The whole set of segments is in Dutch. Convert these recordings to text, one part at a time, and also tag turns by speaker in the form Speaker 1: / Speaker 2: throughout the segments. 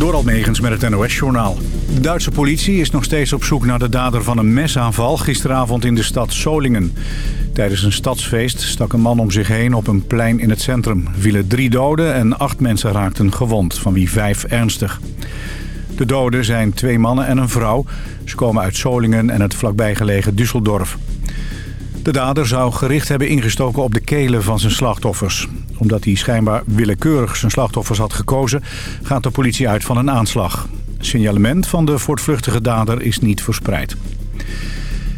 Speaker 1: Door Almegens met het NOS-journaal. De Duitse politie is nog steeds op zoek naar de dader van een mesaanval... gisteravond in de stad Solingen. Tijdens een stadsfeest stak een man om zich heen op een plein in het centrum. Vielen drie doden en acht mensen raakten gewond, van wie vijf ernstig. De doden zijn twee mannen en een vrouw. Ze komen uit Solingen en het vlakbijgelegen Düsseldorf. De dader zou gericht hebben ingestoken op de kelen van zijn slachtoffers. Omdat hij schijnbaar willekeurig zijn slachtoffers had gekozen... gaat de politie uit van een aanslag. signalement van de voortvluchtige dader is niet verspreid.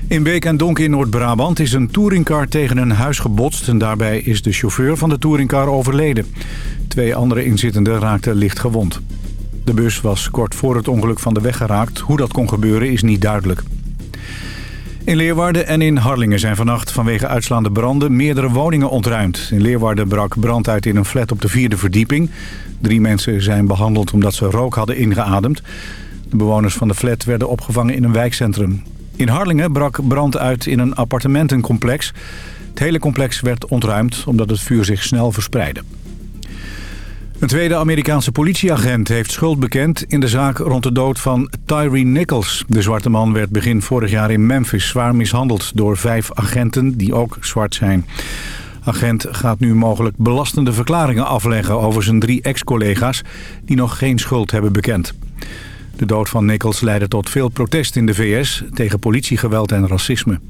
Speaker 1: In Beek en Donk in Noord-Brabant is een touringcar tegen een huis gebotst... en daarbij is de chauffeur van de touringcar overleden. Twee andere inzittenden raakten licht gewond. De bus was kort voor het ongeluk van de weg geraakt. Hoe dat kon gebeuren is niet duidelijk. In Leeuwarden en in Harlingen zijn vannacht vanwege uitslaande branden meerdere woningen ontruimd. In Leeuwarden brak brand uit in een flat op de vierde verdieping. Drie mensen zijn behandeld omdat ze rook hadden ingeademd. De bewoners van de flat werden opgevangen in een wijkcentrum. In Harlingen brak brand uit in een appartementencomplex. Het hele complex werd ontruimd omdat het vuur zich snel verspreidde. Een tweede Amerikaanse politieagent heeft schuld bekend in de zaak rond de dood van Tyree Nichols. De zwarte man werd begin vorig jaar in Memphis zwaar mishandeld door vijf agenten die ook zwart zijn. Agent gaat nu mogelijk belastende verklaringen afleggen over zijn drie ex-collega's die nog geen schuld hebben bekend. De dood van Nichols leidde tot veel protest in de VS tegen politiegeweld en racisme.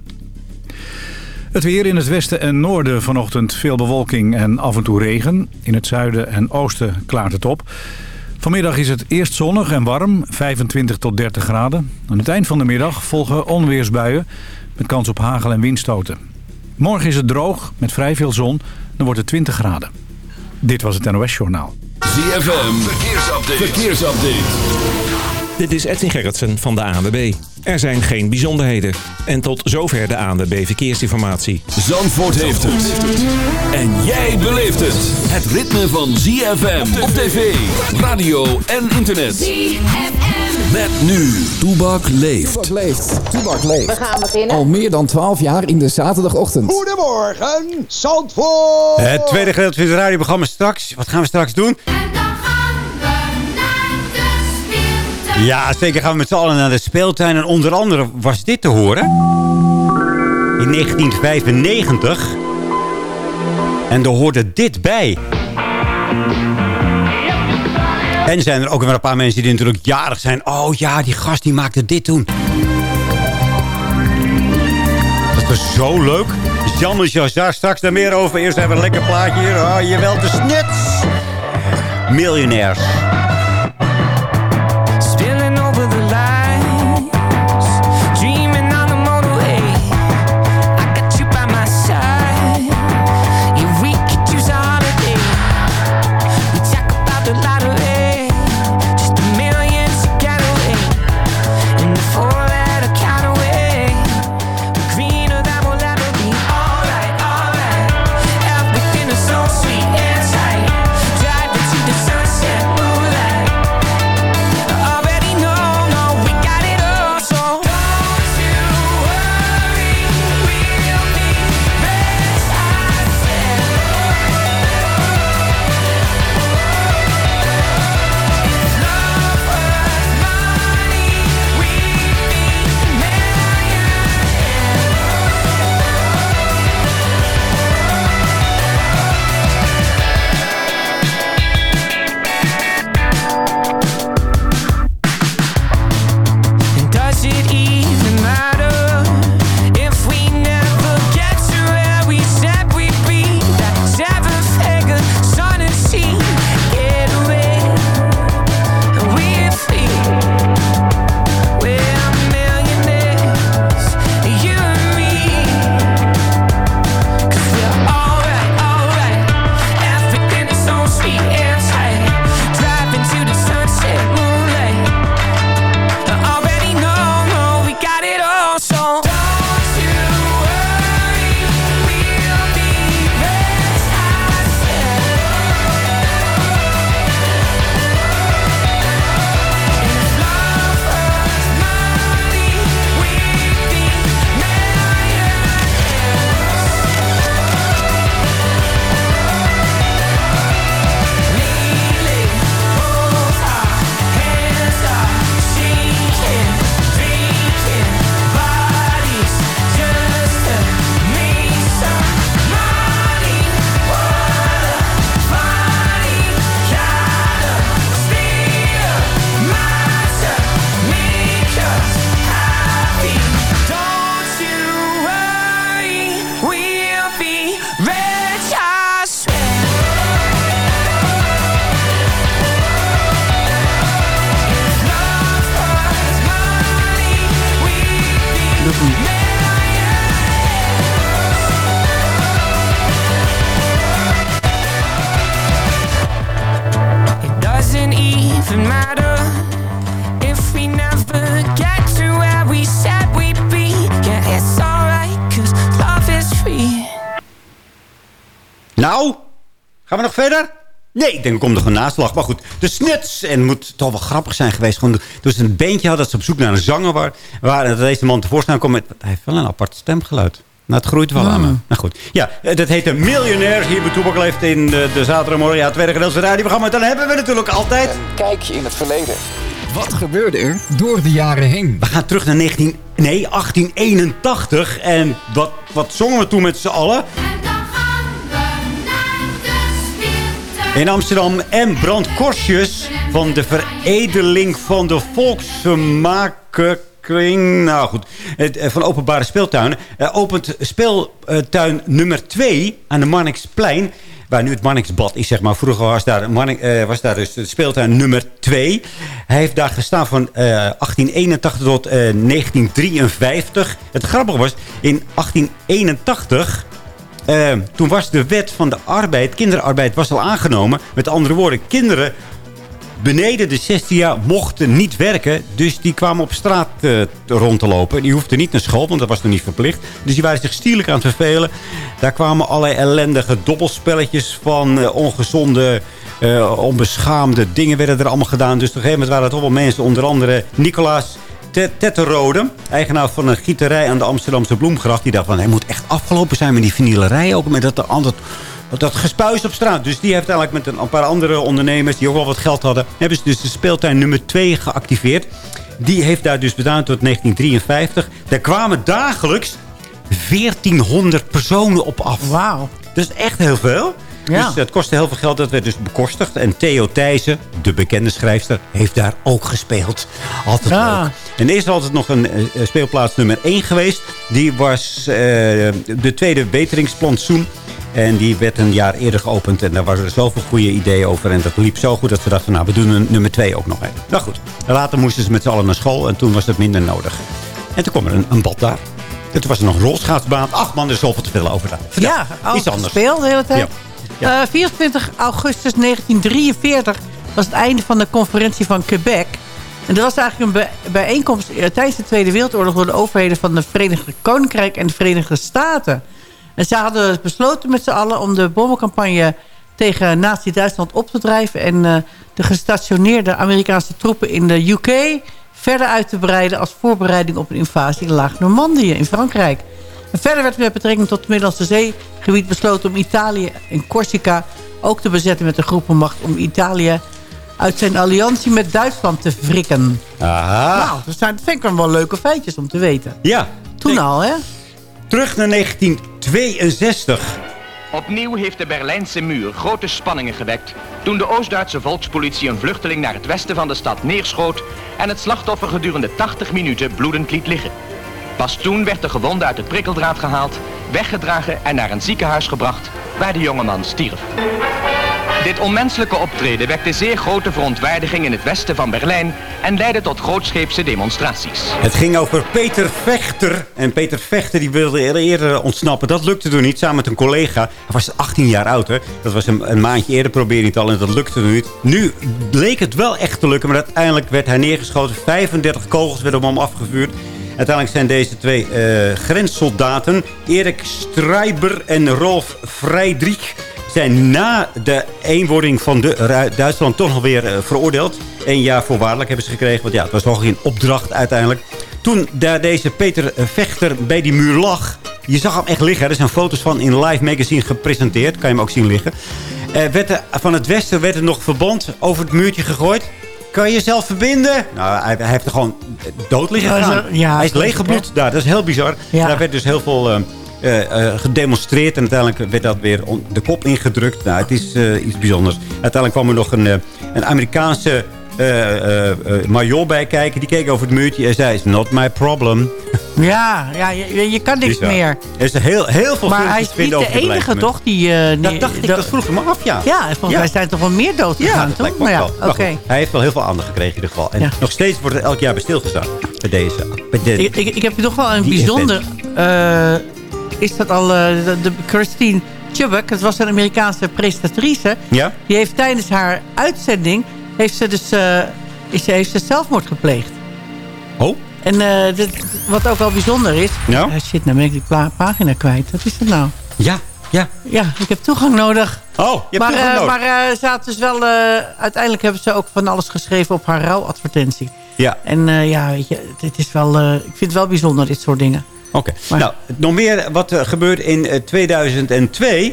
Speaker 1: Het weer in het westen en noorden vanochtend veel bewolking en af en toe regen. In het zuiden en oosten klaart het op. Vanmiddag is het eerst zonnig en warm, 25 tot 30 graden. Aan het eind van de middag volgen onweersbuien met kans op hagel en windstoten. Morgen is het droog met vrij veel zon, dan wordt het 20 graden. Dit was het NOS Journaal.
Speaker 2: ZFM, verkeersupdate. verkeersupdate.
Speaker 3: Dit is Edwin Gerritsen van de ANWB. Er zijn geen bijzonderheden. En tot zover de ANWB Verkeersinformatie.
Speaker 2: Zandvoort heeft het. En jij beleeft het. Het ritme van ZFM op tv, radio en internet. ZFM. Met nu. Toebak leeft.
Speaker 4: Toebak leeft. Toebak leeft.
Speaker 5: We gaan beginnen.
Speaker 4: Al meer dan 12 jaar in de zaterdagochtend.
Speaker 6: Goedemorgen, Zandvoort.
Speaker 7: Het tweede gedeelte van het radioprogramma straks. Wat gaan we straks doen? Ja, zeker gaan we met z'n allen naar de speeltuin. En onder andere was dit te horen. In 1995. En er hoorde dit bij. En zijn er ook weer een paar mensen die natuurlijk jarig zijn. Oh ja, die gast die maakte dit toen. Dat was zo leuk. Jean-Michel straks daar meer over. Eerst hebben we een lekker plaatje hier. Oh, je wel de snits. Miljonairs. Gaan we nog verder? Nee, ik denk ik kom er gewoon naslag. Maar goed, de Snuts. En het moet toch wel grappig zijn geweest. Gewoon, dus een beentje had dat ze op zoek naar een zanger waren. waren en dat deze man tevoorschijn kwam met... Hij heeft wel een apart stemgeluid. Nou, het groeit wel aan me. Nou goed. Ja, eh, dat heet een miljonair. Hier bij Toepak leeft in de, de zaterdagmorgen. Ja, het tweede gedeelte van het radioprogramma. Dan hebben we natuurlijk altijd...
Speaker 4: Kijkje in het verleden. Wat gebeurde er door de jaren heen?
Speaker 7: We gaan terug naar 19, nee, 1881. En wat, wat zongen we toen met z'n allen? In Amsterdam en brandkorstjes van de veredeling van de volksvermakenkring. Nou goed, eh, van openbare speeltuinen. Eh, opent speeltuin nummer 2 aan de Marnixplein. Waar nu het Marnixbad is, zeg maar. Vroeger was daar, Marnix, eh, was daar dus speeltuin nummer 2. Hij heeft daar gestaan van eh, 1881 tot eh, 1953. Het grappige was, in 1881... Eh, toen was de wet van de arbeid, kinderarbeid, was al aangenomen. Met andere woorden, kinderen beneden de 16 jaar mochten niet werken. Dus die kwamen op straat eh, rond te lopen. Die hoefden niet naar school, want dat was nog niet verplicht. Dus die waren zich stierlijk aan het vervelen. Daar kwamen allerlei ellendige dobbelspelletjes van eh, ongezonde... eh, onbeschaamde dingen werden er allemaal gedaan. Dus op een gegeven moment waren er toch wel mensen, onder andere Nicolaas Tetterode, eigenaar van een gieterij aan de Amsterdamse Bloemgracht. Die dacht van, hij moet echt afgelopen zijn met die vinielerij. Ook met dat, altijd, dat gespuis op straat. Dus die heeft eigenlijk met een, een paar andere ondernemers... die ook wel wat geld hadden... hebben ze dus de speeltuin nummer 2 geactiveerd. Die heeft daar dus bedaan tot 1953. Daar kwamen dagelijks 1400 personen op af.
Speaker 8: Wauw.
Speaker 7: Dat is echt heel veel.
Speaker 8: Ja.
Speaker 7: Dus het kostte heel veel geld. Dat werd dus bekostigd. En Theo Thijssen, de bekende schrijfster, heeft daar ook gespeeld. Altijd
Speaker 8: Ja.
Speaker 7: leuk. En er is er altijd nog een eh, speelplaats nummer 1 geweest. Die was eh, de tweede beteringsplantsoen. En die werd een jaar eerder geopend. En daar waren er zoveel goede ideeën over. En dat liep zo goed dat ze dachten, nou, we doen een nummer 2 ook nog een. Nou goed. Later moesten ze met z'n allen naar school. En toen was het minder nodig. En toen kwam er een, een bad daar. En toen was er nog een rolschaatsbaan. Ach man, er is zoveel te veel over. daar.
Speaker 8: Ja,
Speaker 7: iets anders.
Speaker 8: gespeeld de hele tijd.
Speaker 7: Ja.
Speaker 8: Eh, 24 augustus 1943 was het einde van de conferentie van Quebec. En dat was eigenlijk een bij- bijeenkomst eh, tijdens de Tweede Wereldoorlog... door de overheden van de Verenigde Koninkrijk en de Verenigde Staten. En ze hadden besloten met z'n allen om de bommencampagne tegen Nazi-Duitsland op te drijven... en eh, de gestationeerde Amerikaanse troepen in de UK verder uit te breiden... als voorbereiding op een invasie in Laag-Normandië in Frankrijk. Verder werd met betrekking tot het Middellandse Zeegebied besloten om Italië en Corsica ook te bezetten met een groepenmacht om Italië uit zijn alliantie met Duitsland te wrikken.
Speaker 7: Aha.
Speaker 8: Nou, dat zijn, dat vind ik wel leuke feitjes om te weten.
Speaker 7: Ja.
Speaker 8: Toen al, hè?
Speaker 7: Terug naar 1962.
Speaker 9: Opnieuw heeft de Berlijnse muur grote spanningen gewekt toen de Oost-Duitse volkspolitie een vluchteling naar het westen van de stad neerschoot en het slachtoffer gedurende 80 minuten bloedend liet liggen. Pas toen werd de gewonde uit het prikkeldraad gehaald, weggedragen en naar een ziekenhuis gebracht waar de jongeman stierf. Dit onmenselijke optreden wekte zeer grote verontwaardiging in het westen van Berlijn en leidde tot grootscheepse demonstraties.
Speaker 7: Het ging over Peter Vechter. En Peter Vechter die wilde eerder ontsnappen. Dat lukte toen niet, samen met een collega. Hij was 18 jaar oud, hè. Dat was een, een maandje eerder probeerde hij het al en dat lukte toen niet. Nu bleek het wel echt te lukken, maar uiteindelijk werd hij neergeschoten. 35 kogels werden op hem afgevuurd. Uiteindelijk zijn deze twee eh, grenssoldaten, Erik Strijber en Rolf Friedrich, zijn na de eenwording van de Ru- Duitsland toch nog weer eh, veroordeeld. Eén jaar voorwaardelijk hebben ze gekregen, want ja, het was nog geen opdracht uiteindelijk. Toen daar deze Peter eh, Vechter bij die muur lag, je zag hem echt liggen. Er zijn foto's van in Live Magazine gepresenteerd, kan je hem ook zien liggen. Eh, er, van het westen werd er nog verband over het muurtje gegooid. Kan je jezelf verbinden? Nou, hij, hij heeft er gewoon dood liggen
Speaker 8: Ja, ja,
Speaker 7: hij is leeggebloed daar. Dat is heel bizar.
Speaker 8: Ja.
Speaker 7: Daar werd dus heel veel eh, eh, eh, gedemonstreerd. En uiteindelijk werd dat weer de kop ingedrukt. Nou, het is iets bijzonders. Uiteindelijk kwam er nog een, een Amerikaanse major bij kijken. Die keek over het muurtje en zei... It's not my problem.
Speaker 8: Ja, ja je, je kan niks meer.
Speaker 7: Er is heel, heel veel
Speaker 8: Maar hij is niet de enige, toch? Die, eh, die,
Speaker 7: Dat dacht ik, dat vroeg ik me af, ja.
Speaker 8: Ja, volgens
Speaker 7: Ja.
Speaker 8: mij zijn er toch wel meer dood
Speaker 7: Ja,
Speaker 8: gegaan,
Speaker 7: dat
Speaker 8: toch? Maar ja, oké.
Speaker 7: hij heeft wel heel veel aandacht gekregen in ieder geval. En
Speaker 8: Ja.
Speaker 7: nog steeds wordt er elk jaar bij stilgestaan. Bij deze. Bij de,
Speaker 8: Ik, ik, ik heb toch wel een bijzonder... eh, is dat al eh, de, de Christine Chubbuck. Het was een Amerikaanse presentatrice.
Speaker 7: Ja?
Speaker 8: Die heeft tijdens haar uitzending heeft ze dus eh, is, heeft ze zelfmoord gepleegd.
Speaker 7: Oh?
Speaker 8: En eh, dit, wat ook wel bijzonder is...
Speaker 7: Nou?
Speaker 8: Ah, shit, nou ben ik die pagina kwijt. Wat is dat nou?
Speaker 7: Ja, ja.
Speaker 8: Ja, ik heb toegang nodig.
Speaker 7: Oh, je hebt
Speaker 8: maar
Speaker 7: toegang
Speaker 8: eh,
Speaker 7: nodig.
Speaker 8: maar ze had dus wel... uiteindelijk hebben ze ook van alles geschreven op haar rouwadvertentie.
Speaker 7: Ja.
Speaker 8: En ja, weet je, dit is wel, ik vind het wel bijzonder, dit soort dingen.
Speaker 7: Oké. Nou, nog meer wat er gebeurde in eh, 2002.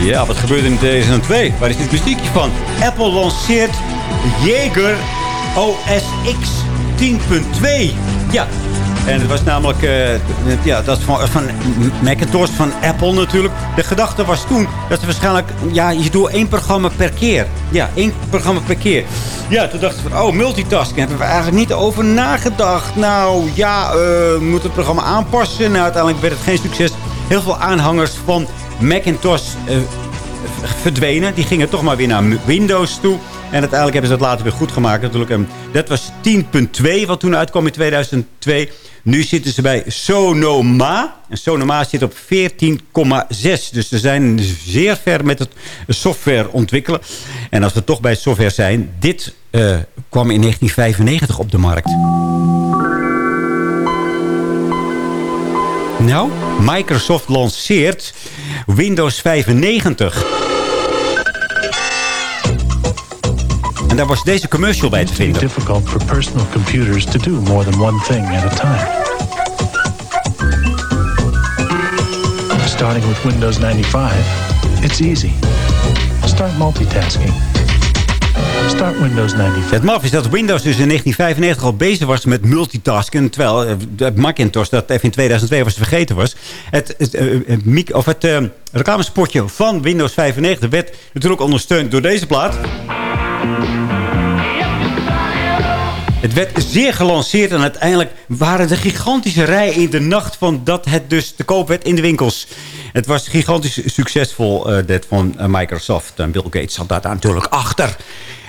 Speaker 7: Ja, wat gebeurde in 2002? Waar is dit muziekje van? Apple lanceert Jaeger OS X 10.2. Ja. En het was namelijk, eh, ja, dat van, van Macintosh, van Apple natuurlijk. De gedachte was toen dat ze waarschijnlijk, ja, je doet één programma per keer. Ja, één programma per keer. Ja, toen dachten ze van, oh, multitasking. Hebben we eigenlijk niet over nagedacht. Nou, ja, we moeten het programma aanpassen. Nou, uiteindelijk werd het geen succes. Heel veel aanhangers van Macintosh eh, verdwenen. Die gingen toch maar weer naar Windows toe. En uiteindelijk hebben ze het later weer goed gemaakt. En dat was 10.2 wat toen uitkwam in 2002. Nu zitten ze bij Sonoma. En Sonoma zit op 14,6. Dus ze zijn zeer ver met het software ontwikkelen. En als we toch bij software zijn. Dit eh, kwam in 1995 op de markt. Nou, Microsoft lanceert Windows 95. En daar was deze commercial bij te vinden.
Speaker 10: difficult for personal computers to do more than one thing at a time. Starting with Windows 95, it's easy. Start multitasking. Start Windows 95.
Speaker 7: Het maf is dat Windows dus in 1995 al bezig was met multitasken. Terwijl eh, Macintosh dat even in 2002 was vergeten was. Het, het, eh, het, mic- of het eh, reclamespotje van Windows 95 werd natuurlijk ondersteund door deze plaat. Het werd zeer gelanceerd en uiteindelijk waren er gigantische rijen in de nacht van dat het dus te koop werd in de winkels. Het was gigantisch succesvol, eh, dit van eh, Microsoft. En Bill Gates zat daar natuurlijk achter.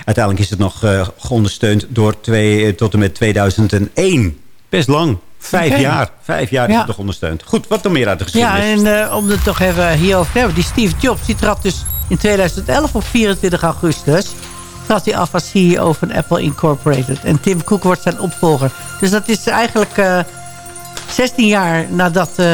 Speaker 7: Uiteindelijk is het nog eh, geondersteund door twee, tot en met 2001. Best lang. Vijf jaar. Vijf jaar is het nog ondersteund. Goed, wat nog meer uit de geschiedenis?
Speaker 8: Ja, en om het toch even hierover te hebben. Die Steve Jobs, die trad dus in 2011 op 24 augustus... trad hij af als CEO van Apple Incorporated. En Tim Cook wordt zijn opvolger. Dus dat is eigenlijk eh 16 jaar nadat eh,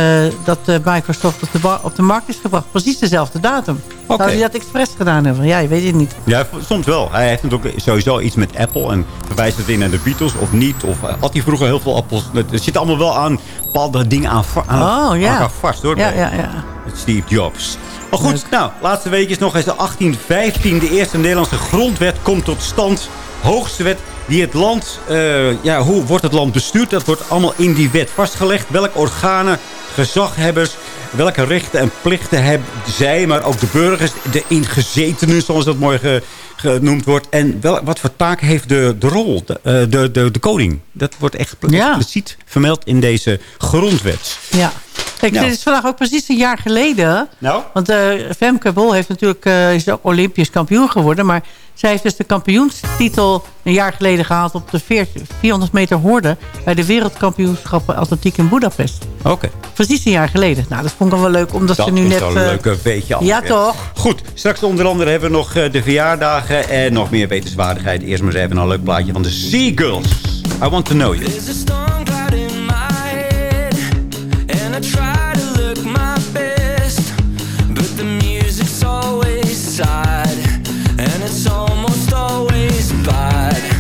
Speaker 8: dat, eh, Microsoft op de, op de markt is gebracht. Precies dezelfde datum.
Speaker 7: Oké.
Speaker 8: Zou hij dat expres gedaan hebben? Ja, je weet het niet.
Speaker 7: Ja, soms wel. Hij heeft natuurlijk sowieso iets met Apple. En verwijst het weer naar de Beatles of niet. Of eh, had hij vroeger heel veel appels. Er zitten allemaal wel aan bepaalde dingen aan, aan
Speaker 8: Oh, ja.
Speaker 7: aan elkaar vast hoor.
Speaker 8: Ja, ja, ja.
Speaker 7: Steve Jobs. Maar goed, nou, laatste week is nog eens de 1815. De eerste Nederlandse grondwet komt tot stand. Hoogste wet die het land... eh, ja, hoe wordt het land bestuurd? Dat wordt allemaal in die wet vastgelegd. Welke organen, gezaghebbers... welke rechten en plichten hebben zij... maar ook de burgers, de ingezetenen... zoals dat mooi ge- genoemd wordt. En wel, wat voor taak heeft de, de rol, de, eh, de, de, de koning? Dat wordt echt
Speaker 8: Ja.
Speaker 7: expliciet vermeld in deze grondwet.
Speaker 8: Ja. Kijk,
Speaker 7: Nou.
Speaker 8: dit is vandaag ook precies een jaar geleden.
Speaker 7: Nou?
Speaker 8: Want eh Femke Bol heeft natuurlijk, eh, is ook Olympisch kampioen geworden. Maar zij heeft dus de kampioenstitel een jaar geleden gehaald... op de 40 400 meter horde... bij de wereldkampioenschappen atletiek in Budapest.
Speaker 7: Oké.
Speaker 8: Precies een jaar geleden. Nou, dat vond ik wel leuk, omdat
Speaker 7: Dat
Speaker 8: ze nu
Speaker 7: is
Speaker 8: net...
Speaker 7: wel een
Speaker 8: eh,
Speaker 7: leuke beetje
Speaker 8: Ja, toch?
Speaker 7: Goed, straks onder andere hebben we nog eh, de verjaardagen en nog meer wetenswaardigheid. Eerst maar eens even een leuk plaatje van de Seagulls. I want to know you.
Speaker 11: There's a sad, and it's almost always bad.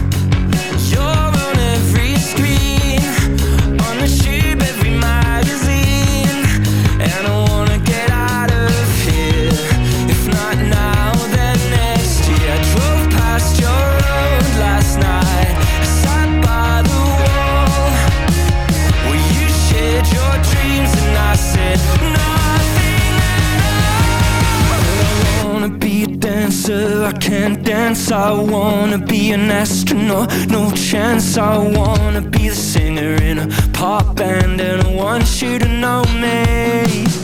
Speaker 11: Can't dance. I wanna be an astronaut, no chance. I wanna be the singer in a pop band, and I want you to know me.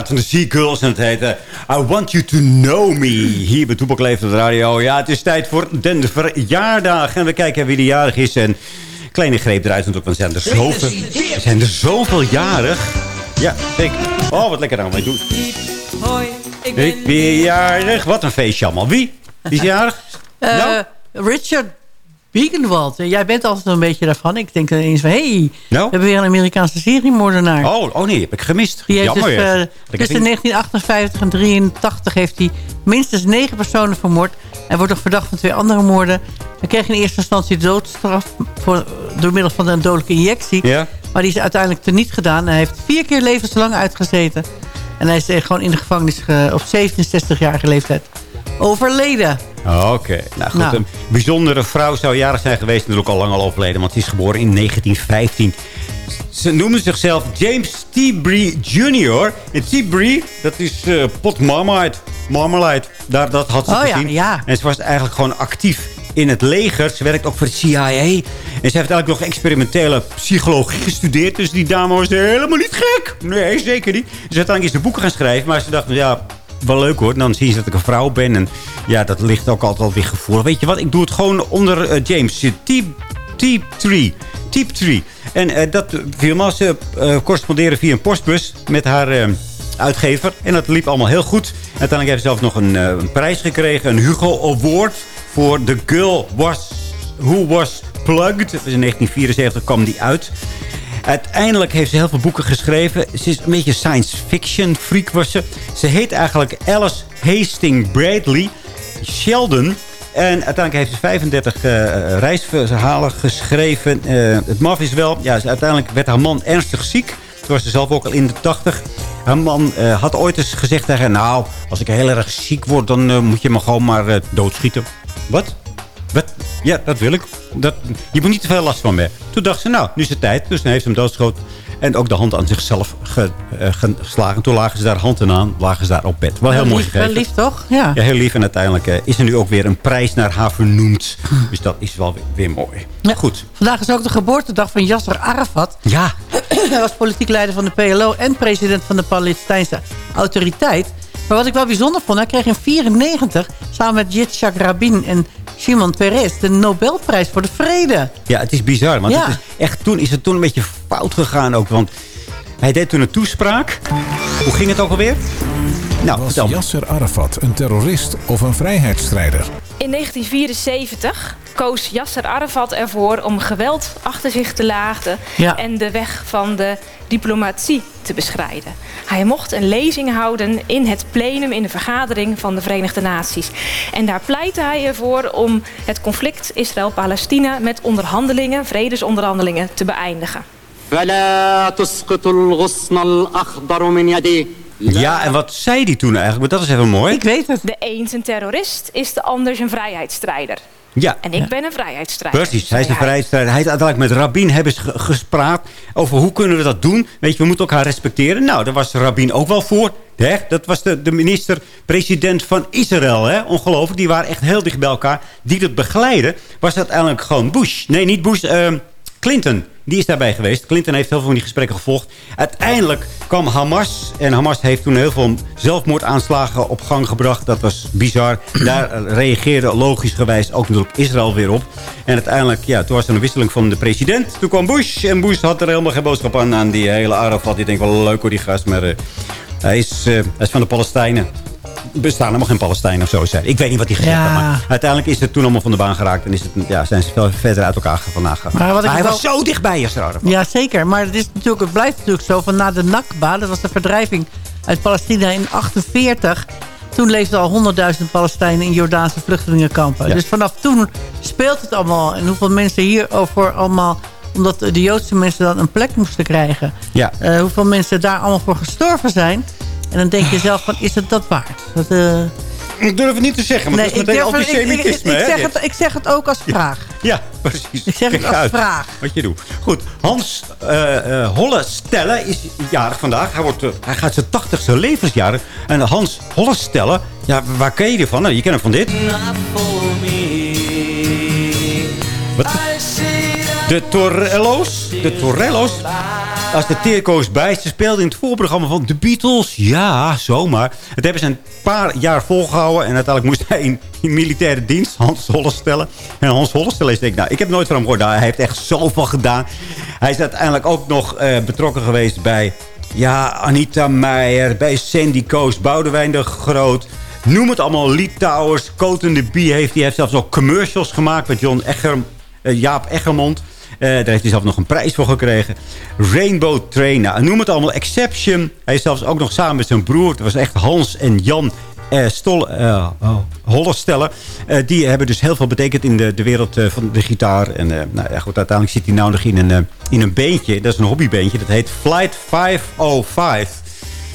Speaker 7: Uh, van de Sea Girls en het heet eh, I Want You To Know Me. Hier bij Toepak Leeft op de radio. Ja, het is tijd voor de verjaardag. En we kijken wie de jarig is. En kleine greep eruit natuurlijk, want er zijn er zoveel, er zijn er zoveel jarig. Ja, zeker. Oh, wat lekker nou mee doen.
Speaker 8: Hoi, ik
Speaker 7: Ik ben jarig. Wat een feestje allemaal. Wie? Wie is jarig?
Speaker 8: Eh,
Speaker 7: Nou?
Speaker 8: Richard Biegenwald. Eh, Jij bent altijd een beetje daarvan. Ik denk ineens van, hé, hey, we hebben weer een Amerikaanse seriemoordenaar.
Speaker 7: Oh, oh nee, heb ik gemist.
Speaker 8: Die heeft
Speaker 7: Jammer.
Speaker 8: dus, eh, tussen
Speaker 7: even-
Speaker 8: 1958 en 83 heeft hij minstens negen personen vermoord. Hij wordt nog verdacht van twee andere moorden. Hij kreeg in eerste instantie de doodstraf voor, door middel van een dodelijke injectie. Maar die is uiteindelijk teniet gedaan. Hij heeft vier keer levenslang uitgezeten. En hij is eh, gewoon in de gevangenis ge- op 67-jarige leeftijd overleden.
Speaker 7: Oké, nou goed.
Speaker 8: Nou.
Speaker 7: Een bijzondere vrouw zou jarig zijn geweest. En ook al lang al overleden, want ze is geboren in 1915. Ze noemen zichzelf James T. Bree Jr. En T. Bree, dat is eh pot marmalade. marmalade. Daar, dat had ze
Speaker 8: Oh ja,
Speaker 7: gezien.
Speaker 8: ja.
Speaker 7: En ze was eigenlijk gewoon actief in het leger. Ze werkt ook voor de CIA. En ze heeft eigenlijk nog experimentele psychologie gestudeerd. Dus die dame was helemaal niet gek. Nee, zeker niet. Dus uiteindelijk is ze boeken gaan schrijven. Maar ze dacht, ja, wel leuk hoor. Dan zien ze dat ik een vrouw ben. En ja, dat ligt ook altijd weer gevoelig. Weet je wat, ik doe het gewoon onder eh, James. Type, type 3. Type 3. En eh, dat viel Ze eh, corresponderen via een postbus met haar... uitgever. En dat liep allemaal heel goed. Uiteindelijk heeft ze zelf nog een, een prijs gekregen. Een Hugo Award voor The Girl was, Who Was Plugged. Was in 1974 kwam die uit. Uiteindelijk heeft ze heel veel boeken geschreven. Ze is een beetje science fiction freak was ze. Ze heet eigenlijk Alice Hastings Bradley Sheldon. En uiteindelijk heeft ze 35 eh, reisverhalen geschreven. Eh, het maf is wel, ja, uiteindelijk werd haar man ernstig ziek. Toen was ze zelf ook al in de 80. Haar man eh, had ooit eens gezegd tegen haar... nou, als ik heel erg ziek word, dan eh, moet je me gewoon maar eh, doodschieten. Wat? Wat? Ja, dat wil ik. Dat, je moet niet te veel last van me. hebben. Toen dacht ze, nou, nu is het tijd. Dus dan heeft ze hem doodgeschoten. En ook de hand aan zichzelf ge- eh, ge- geslagen. Toen lagen ze daar handen aan, lagen ze daar op bed. Wel heel mooi
Speaker 8: lief, wel
Speaker 7: gegeven.
Speaker 8: lief toch? Ja.
Speaker 7: Ja, heel lief. En uiteindelijk eh, is er nu ook weer een prijs naar haar vernoemd. Dus dat is wel weer, weer mooi.
Speaker 8: Ja.
Speaker 7: Goed.
Speaker 8: Vandaag is ook de geboortedag van Yasser Arafat.
Speaker 7: Ja.
Speaker 8: Hij was politiek leider van de PLO en president van de Palestijnse autoriteit. Maar wat ik wel bijzonder vond, hij kreeg in 1994 samen met Yitzhak Rabin en Shimon Peres de Nobelprijs voor de Vrede.
Speaker 7: Ja, het is bizar. Want
Speaker 8: Ja.
Speaker 7: het is echt, toen is het toen een beetje fout gegaan ook. Want hij deed toen een toespraak. Hoe ging het ook alweer? Nou,
Speaker 12: Was. Yasser Arafat een terrorist of een vrijheidsstrijder?
Speaker 13: In 1974 koos Yasser Arafat ervoor om geweld achter zich te laten
Speaker 8: Ja.
Speaker 13: en de weg van de diplomatie te beschrijden. Hij mocht een lezing houden in het plenum in de vergadering van de Verenigde Naties. En daar pleitte hij ervoor om het conflict Israël-Palestina met onderhandelingen, vredesonderhandelingen, te beëindigen.
Speaker 7: Ja, en wat zei die toen eigenlijk? Want dat is even mooi.
Speaker 8: Ik weet het.
Speaker 13: De een een terrorist, is de ander een vrijheidsstrijder.
Speaker 7: Ja.
Speaker 13: En ik ben een vrijheidsstrijder.
Speaker 7: Precies, hij is een vrijheidsstrijder. Hij uiteindelijk met Rabin hebben gespraat over hoe kunnen we dat doen. Weet je, we moeten elkaar respecteren. Nou, daar was Rabin ook wel voor. Hè? Dat was de, de minister-president van Israël. Hè? Ongelooflijk, die waren echt heel dicht bij elkaar. Die dat begeleiden was dat uiteindelijk gewoon Bush. Nee, niet Bush... Ehm, Clinton. Die is daarbij geweest. Clinton heeft heel veel van die gesprekken gevolgd. Uiteindelijk kwam Hamas. En Hamas heeft toen heel veel zelfmoordaanslagen op gang gebracht. Dat was bizar. Daar reageerde logischgewijs ook natuurlijk Israël weer op. En uiteindelijk, ja, toen was er een wisseling van de president. Toen kwam Bush. En Bush had er helemaal geen boodschap aan. Aan die hele Arafat. Die denkt wel leuk hoor, die gast. Maar eh, hij, is, eh, hij is van de Palestijnen. Er bestaan helemaal geen Palestijnen of zo. Zei. hij. Ik weet niet wat hij gezegd
Speaker 8: Ja.
Speaker 7: Maar uiteindelijk is het toen allemaal van de baan geraakt. En is het, ja, zijn ze veel verder uit elkaar vandaag gegaan.
Speaker 8: Maar wat ik
Speaker 7: hij was zo dichtbij Arafat.
Speaker 8: Ja, zeker. Maar het, is natuurlijk, het blijft natuurlijk zo van na de Nakba... dat was de verdrijving uit Palestina in 48... toen leefden al 100.000 Palestijnen in Jordaanse vluchtelingenkampen.
Speaker 7: Ja.
Speaker 8: Dus vanaf toen speelt het allemaal. En hoeveel mensen hierover allemaal... omdat de Joodse mensen dan een plek moesten krijgen.
Speaker 7: Ja.
Speaker 8: Eh, hoeveel mensen daar allemaal voor gestorven zijn. En dan denk je zelf van, is het dat waard? Dat, eh,
Speaker 7: Ik durf het niet te zeggen, maar
Speaker 8: nee,
Speaker 7: dat is
Speaker 8: ik,
Speaker 7: meteen
Speaker 8: het- ik, ik, ik,
Speaker 7: antisemitisme.
Speaker 8: zeg het, ik zeg het ook als vraag.
Speaker 7: Ja, precies.
Speaker 8: Ik zeg het als
Speaker 7: uit
Speaker 8: vraag.
Speaker 7: Wat je doet. Goed, Hans eh eh, Holle Stelle is jarig vandaag. Hij, wordt, hij gaat zijn tachtigste levensjaren. En Hans Holle Stelle, ja, waar ken je die van? Nou, je kent hem van dit. Wat? De Torello's. De Torello's. Als de Teerkoos bij. Ze in het voorprogramma van de Beatles. Ja, zomaar. Het hebben ze een paar jaar volgehouden. En uiteindelijk moest hij in, in militaire dienst. Hans Hollestellen. En Hans Hollestellen is denk ik, nou, ik heb nooit van hem gehoord. Nou, hij heeft echt zoveel gedaan. Hij is uiteindelijk ook nog eh, betrokken geweest bij... Ja, Anita Meijer. Bij Sandy Koos. Boudewijn de Groot. Noem het allemaal. Lee Towers. Coat the Bee heeft hij. Heeft zelfs ook commercials gemaakt met John Eger, eh, Jaap Egermond. Eh, daar heeft hij zelf nog een prijs voor gekregen. Rainbow Train. Nou, noem het allemaal. Exception. Hij is zelfs ook nog samen met zijn broer. Het was echt Hans en Jan eh, Stol, oh. Eh, die hebben dus heel veel betekend in de, de wereld eh, van de gitaar. En eh, nou, ja, goed, uiteindelijk zit hij nou nog in een, in een beentje. Dat is een hobbybeentje. Dat heet Flight 505.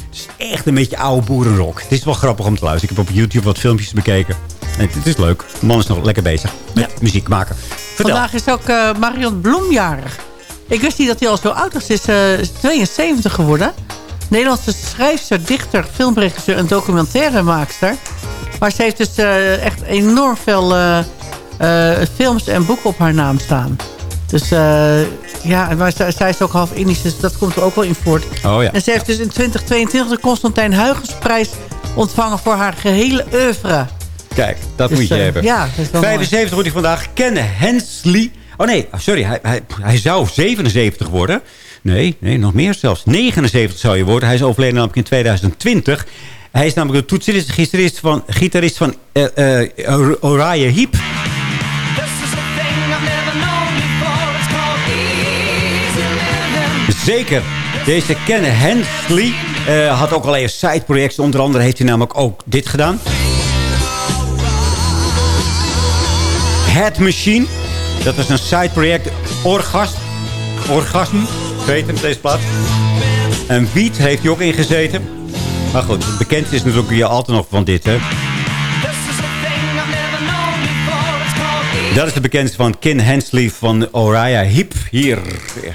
Speaker 7: Het is echt een beetje oude boerenrock. Het is wel grappig om te luisteren. Ik heb op YouTube wat filmpjes bekeken. En het is leuk. De man is nog lekker bezig met muziek maken. Vertel.
Speaker 8: Vandaag is ook eh, Marion Bloem jarig. Ik wist niet dat hij al zo oud was. Ze is eh, is 72 geworden. Nederlandse schrijfster, dichter, filmregisseur en documentairemaakster. Maar ze heeft dus eh, echt enorm veel eh, eh, films en boeken op haar naam staan. Dus eh, ja, maar zij, zij is ook half Indisch, dus dat komt er ook wel in voort.
Speaker 7: Oh ja.
Speaker 8: En ze heeft dus in 2022 de Constantijn Huygensprijs ontvangen voor haar gehele oeuvre.
Speaker 7: Kijk, dat
Speaker 8: Dus,
Speaker 7: moet je
Speaker 8: eh,
Speaker 7: hebben.
Speaker 8: ja, dat is wel
Speaker 7: 75 wordt hij vandaag. Ken Hensley. Oh nee, oh, sorry. Hij, hij, hij zou 77 worden. Nee, nee, nog meer zelfs. 79 zou je worden. Hij is overleden namelijk in 2020. Hij is namelijk de toetsenist, gitarist van, gitarist van eh eh, Uriah Heep. Zeker. Deze Ken Hensley eh, had ook allerlei sideprojecten. Onder andere heeft hij namelijk ook dit gedaan. Head Machine. Dat was een sideproject. Orgast. Orgasm. Weet hem, deze plaats. En Beat heeft hij ook ingezeten. Maar goed, het bekendste is natuurlijk hier altijd nog van dit, hè. Dat is de bekendste van Ken Hensley van Uriah Heep. Hier.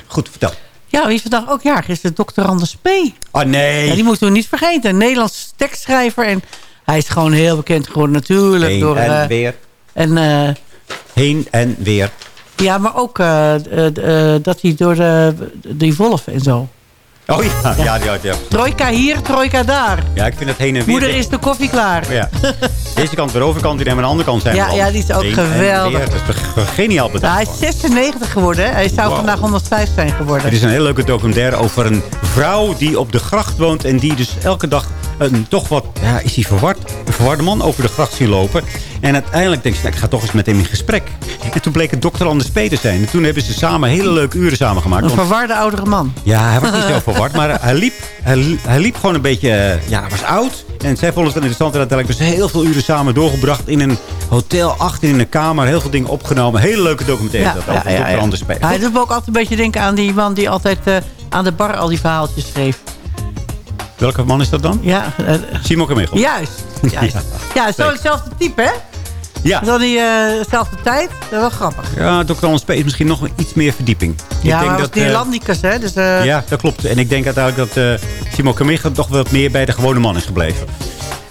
Speaker 7: Goed, vertel.
Speaker 8: Ja, wie is vandaag ook jarig is de Dr. Anders P.
Speaker 7: Oh nee.
Speaker 8: Ja, die moeten we niet vergeten. Een Nederlands tekstschrijver. En hij is gewoon heel bekend geworden natuurlijk.
Speaker 7: Heen
Speaker 8: door,
Speaker 7: en
Speaker 8: eh,
Speaker 7: weer.
Speaker 8: En eh,
Speaker 7: Heen en weer.
Speaker 8: ja, maar ook eh, eh, eh, dat hij door de, die wolf en zo.
Speaker 7: Oh ja, ja, ja. ja,
Speaker 8: Trojka hier, trojka daar.
Speaker 7: Ja, ik vind het heen en weer.
Speaker 8: Moeder is de koffie klaar.
Speaker 7: Ja. Deze kant weer overkant, die aan de andere kant zijn
Speaker 8: Ja, ja, die is ook
Speaker 7: Heen
Speaker 8: geweldig.
Speaker 7: Dat is geniaal
Speaker 8: Nou,
Speaker 7: bedacht.
Speaker 8: hij is 96 geworden. hè. Hij zou vandaag 105 zijn geworden.
Speaker 7: Het is een hele leuke documentaire over een vrouw die op de gracht woont. En die dus elke dag een toch wat, ja, is hij verward? Een verwarde man over de gracht zien lopen. En uiteindelijk denkt ze, nou, ik ga toch eens met hem in gesprek. En toen bleek het dokter Anders P. te zijn. En toen hebben ze samen hele leuke uren samen gemaakt.
Speaker 8: Een verwarde oudere man.
Speaker 7: ja, hij was niet zo verward, maar hij liep, hij, li- hij liep gewoon een beetje... eh, Ja, hij was oud. En zij vonden het interessant. En uiteindelijk dus heel veel uren samen doorgebracht in een hotel. Achter in een kamer. Heel veel dingen opgenomen. Hele leuke documentaire dat over dokter Anders P.
Speaker 8: Hij doet me ook altijd een beetje denken aan die man die altijd eh, aan de bar al die verhaaltjes schreef.
Speaker 7: Welke man is dat dan?
Speaker 8: Ja, eh,
Speaker 7: Simon Kamichel.
Speaker 8: juist. juist. Ja, zo hetzelfde type, hè?
Speaker 7: Ja.
Speaker 8: Dan die eh, dezelfde tijd. Dat is wel grappig.
Speaker 7: Ja, Dr. Alan P is misschien nog iets meer verdieping.
Speaker 8: Ja, maar
Speaker 7: dat,
Speaker 8: dat, Neerlandicus, hè. Dus, eh,
Speaker 7: ja, dat klopt. En ik denk uiteindelijk dat uh, Simon Camille toch wat meer bij de gewone man is gebleven.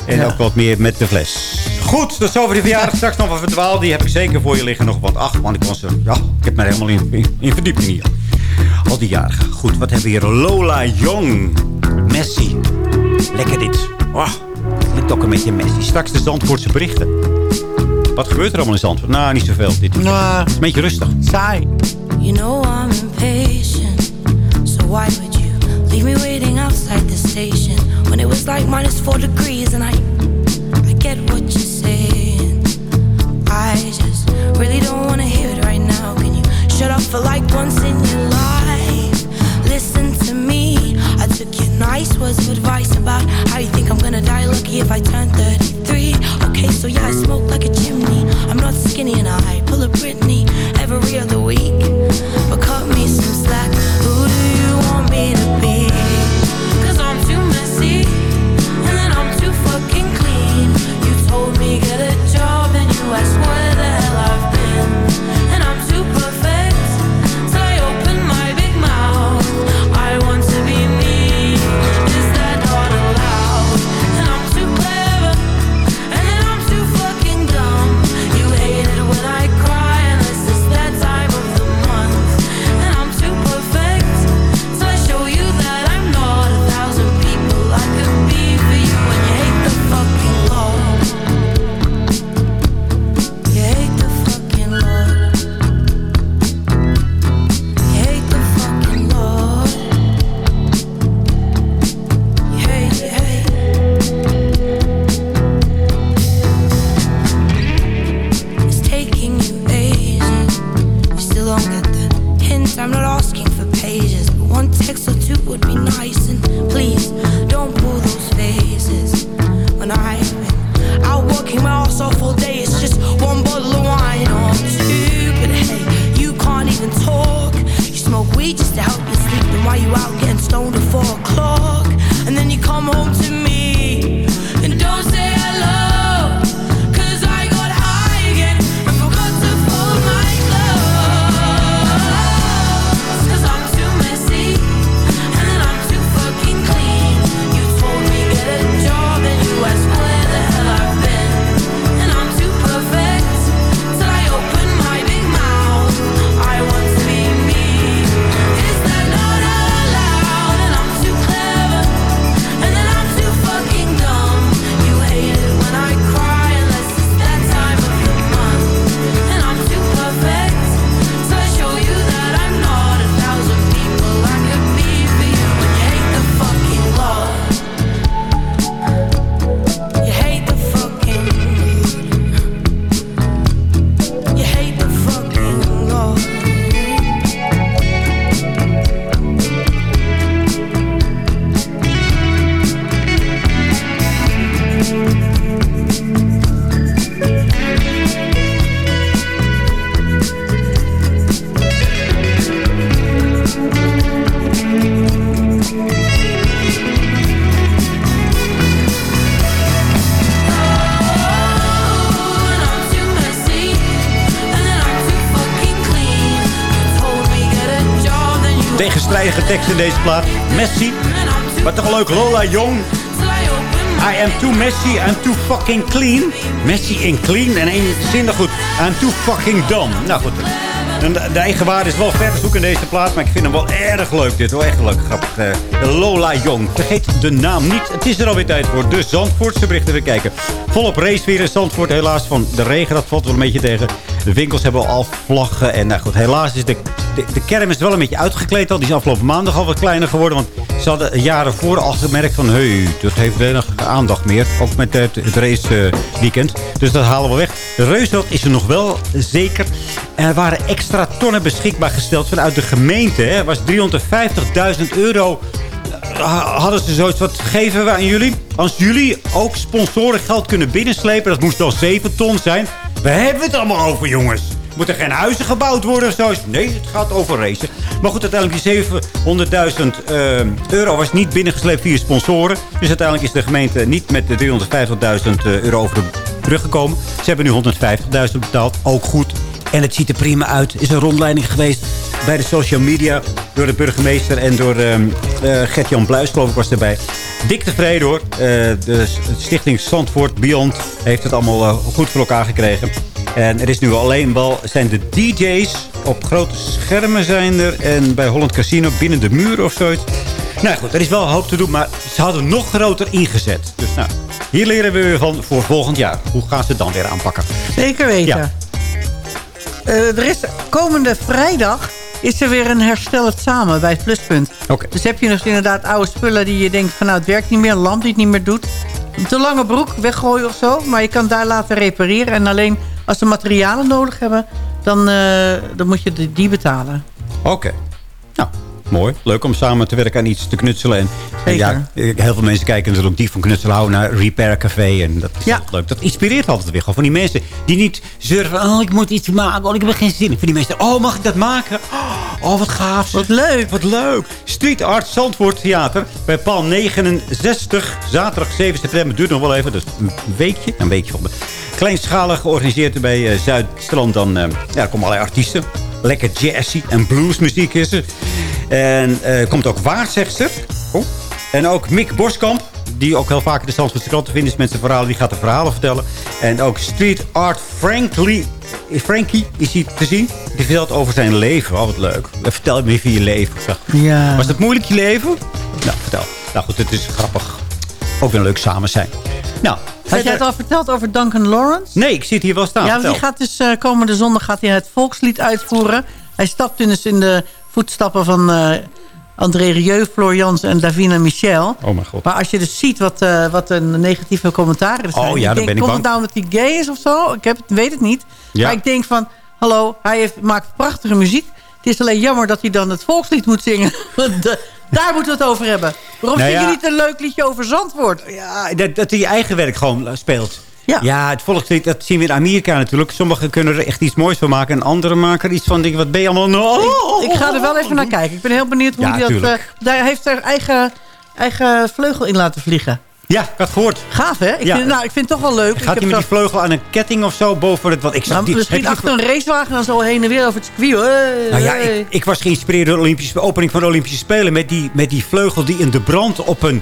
Speaker 7: En
Speaker 8: Ja.
Speaker 7: ook wat meer met de fles. Goed, dat is over de verjaardag. Straks nog wat verdwaal. Die heb ik zeker voor je liggen. Nog wat acht. Want ik was er, ja, ik heb me helemaal in, in, in verdiept hier. Al die jarigen. Goed, wat hebben we hier? Lola Young. Messi. Lekker dit. Oh, klinkt ook een beetje Messi. Straks de Zandvoortse berichten. Wat gebeurt er allemaal in Zandvoort? Nou, niet zoveel. Dit is
Speaker 8: Nou,
Speaker 7: een beetje rustig.
Speaker 8: saai.
Speaker 11: You know I'm impatient, so why would you leave me waiting outside the station when it was like minus four degrees and I, I get what you're saying. I just really don't wanna hear it right now. Can you shut up for like once in your life? Nice words of advice about how you think I'm gonna die lucky if I turn 33. Okay, so yeah, I smoke like a chimney. I'm not skinny and I pull a Britney every other week. But cut me some slack.
Speaker 7: Tegenstrijdige tekst in deze plaat. Messi. Maar toch leuk. Lola Young. I am too messy and too fucking clean. Messy en clean en één zinnig goed. I'm too fucking dumb. Nou goed. De, de eigen is wel ver te zoeken in deze plaat. Maar ik vind hem wel erg leuk dit. hoor. echt leuk. Grappig. Eh, Lola Young. Vergeet de naam niet. Het is er alweer tijd voor. De Zandvoortse berichten weer kijken. Volop race weer in Zandvoort. Helaas van de regen. Dat valt wel een beetje tegen. De winkels hebben al vlaggen. En nou goed. Helaas is de, de, de kermis wel een beetje uitgekleed al. Die is afgelopen maandag al wat kleiner geworden. Want ze hadden jaren voor al gemerkt van... Hey, dat heeft weinig aandacht meer. Ook met het, het race eh. Dus dat halen we weg. De is er nog wel zeker. Er waren extra tonnen beschikbaar gesteld vanuit de gemeente. hè. Er was 350.000 euro ha- hadden ze zoiets, wat geven we aan jullie? Als jullie ook sponsorengeld kunnen binnenslepen, dat moest wel 7 ton zijn. We hebben het allemaal over, jongens. Moeten geen huizen gebouwd worden of zo? Nee, het gaat over racen. Maar goed, uiteindelijk die 700.000 eh, euro was niet binnengesleept via sponsoren. Dus uiteindelijk is de gemeente niet met de 350.000 euro over de teruggekomen. Ze hebben nu 150.000 betaald. Ook goed. En het ziet er prima uit. Is een rondleiding geweest bij de social media. Door de burgemeester en door ehm eh, Gert-Jan Bluis, geloof ik, was erbij. Dik tevreden hoor. Eh, de stichting Zandvoort Beyond heeft het allemaal eh, goed voor elkaar gekregen. En er is nu alleen wel, zijn de DJ's op grote schermen zijn er. En bij Holland Casino binnen de muur of zoiets. Nou goed, er is wel een hoop te doen, maar ze hadden nog groter ingezet. Dus nou, hier leren we weer van voor volgend jaar. Hoe gaan ze het dan weer aanpakken?
Speaker 8: Zeker weten.
Speaker 7: Ja.
Speaker 8: Eh, er is komende vrijdag is er weer een herstel het samen bij het pluspunt.
Speaker 7: Oké.
Speaker 8: Dus heb je dus inderdaad oude spullen die je denkt van nou het werkt niet meer, een lamp die het niet meer doet. Te lange broek weggooien of zo, maar je kan daar laten repareren. En alleen als ze materialen nodig hebben, dan, eh, dan moet je die- betalen.
Speaker 7: Oké. Mooi. Leuk om samen te werken aan iets te knutselen. En, en ja, heel veel mensen kijken natuurlijk die van knutselen houden naar Repair Café. En dat is
Speaker 8: Ja.
Speaker 7: leuk. Dat inspireert altijd weer gewoon van die mensen die niet zeuren van... Oh, ik moet iets maken. Oh, ik heb geen zin in. Van die mensen, oh, mag ik dat maken? Oh, wat gaaf.
Speaker 8: Wat leuk.
Speaker 7: Wat leuk. Street Art Zandvoort Theater. Bij Paal 69. Zaterdag 7 september. Duurt nog wel even. Dus een weekje. Een weekje van me. Kleinschalig georganiseerd bij eh, Zuidstrand. Dan, eh, ja, er komen allerlei artiesten. Lekker jazzy en bluesmuziek is er. En eh komt ook waarzegster. Oh. En ook Mick Boskamp. Die ook heel vaak in de Zandvoortse krant te vinden is met zijn verhalen. Die gaat de verhalen vertellen. En ook Street Art Frankly, Frankie is hier te zien. Die vertelt over zijn leven. Oh, wat leuk. Vertel me even je leven.
Speaker 8: Ja.
Speaker 7: Was het moeilijk je leven? Nou, vertel. Nou goed, het is grappig. Ook weer leuk samen zijn. Nou,
Speaker 8: Had jij het al verteld over Duncan Lawrence?
Speaker 7: Nee, ik zit hier wel staan.
Speaker 8: ja, die gaat dus eh, komende zondag gaat hij het volkslied uitvoeren. Hij stapt dus in de voetstappen van eh, André Rieu, Floor Jansen en Davina Michel.
Speaker 7: Oh mijn god.
Speaker 8: Maar als je dus ziet wat, eh, wat een negatieve commentaren er zijn.
Speaker 7: Oh ja, dan ben ik
Speaker 8: Komt
Speaker 7: bang.
Speaker 8: het nou omdat hij gay is of zo? Ik heb, het- weet het niet.
Speaker 7: Ja.
Speaker 8: Maar ik denk van, hallo, hij heeft, maakt prachtige muziek. Het is alleen jammer dat hij dan het volkslied moet zingen. Daar moeten we het over hebben. Waarom
Speaker 7: Nou
Speaker 8: zing je
Speaker 7: ja.
Speaker 8: niet een leuk liedje over Zandvoort?
Speaker 7: Ja, dat, dat hij je eigen werk gewoon speelt.
Speaker 8: Ja.
Speaker 7: het volkslied, dat zien we in Amerika natuurlijk. Sommigen kunnen er echt iets moois van maken. En anderen maken er iets van, denk wat ben je allemaal... Nou,
Speaker 8: Ik, ik ga er wel even naar kijken. Ik ben heel benieuwd hoe
Speaker 7: Ja,
Speaker 8: hij dat... eh, daar heeft er eigen, eigen vleugel in laten vliegen.
Speaker 7: Ja, ik had gehoord.
Speaker 8: Gaaf, hè? Ik,
Speaker 7: Ja.
Speaker 8: vind, nou, ik vind het toch wel leuk. Ik
Speaker 7: Gaat
Speaker 8: heb
Speaker 7: hij met
Speaker 8: zo-
Speaker 7: die vleugel aan een ketting of zo boven het... Wat ik zag
Speaker 8: nou,
Speaker 7: die,
Speaker 8: misschien
Speaker 7: je-
Speaker 8: achter een racewagen dan zo heen en weer over het circuit. Hey,
Speaker 7: Nou ja,
Speaker 8: hey.
Speaker 7: ik, ik was geïnspireerd door de Olympische opening van de Olympische Spelen. Met die, met die vleugel die in de brand op een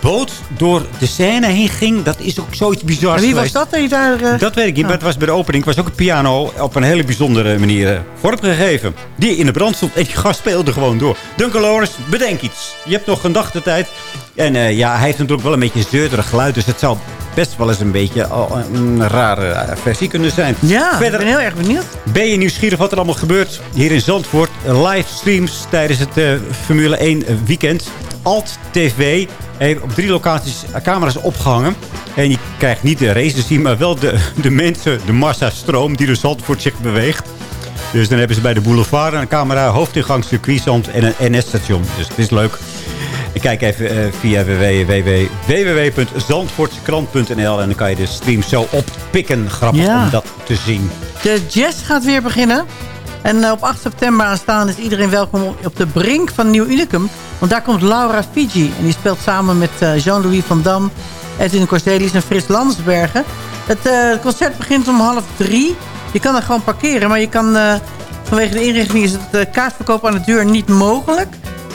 Speaker 7: boot door de Seine heen ging. Dat is ook zoiets bizars
Speaker 8: En wie was dat? Die daar, eh,
Speaker 7: Dat weet ik niet, maar het was bij de opening. was ook een piano op een hele bijzondere manier eh, vormgegeven. Die in de brand stond en die gast speelde gewoon door. Duncan Lawrence, bedenk iets. Je hebt nog een dag de tijd. En eh, ja, hij heeft natuurlijk wel een beetje een zeurderig geluid. Dus het zou best wel eens een beetje een rare eh, versie kunnen zijn.
Speaker 8: Ja,
Speaker 7: Verder,
Speaker 8: ik ben heel erg benieuwd.
Speaker 7: ben je nieuwsgierig wat er allemaal gebeurt hier in Zandvoort? Livestreams tijdens het eh, Formule 1 weekend. Alt TV heeft op drie locaties eh, camera's opgehangen. En je krijgt niet de race te zien, maar wel de, de mensen, de massastroom die door Zandvoort zich beweegt. Dus dan hebben ze bij de boulevard een camera, hoofdingang, circuitzand en een NS-station. Dus het is leuk. En kijk even eh, via www- www.zandvoortsekrant.nl en dan kan je de stream zo oppikken. Grappig
Speaker 8: Ja.
Speaker 7: om dat te zien.
Speaker 8: De jazz gaat weer beginnen. En eh, op 8 september aanstaan is iedereen welkom op- de brink van Nieuw Unicum. Want daar komt Laura Fiji. En die speelt samen met eh, Jean-Louis van Dam, Edwin Corselius en Frits Landsbergen. Het concert begint om half drie. Je kan er gewoon parkeren, maar je kan... vanwege de inrichting is het kaartverkoop aan de deur niet mogelijk.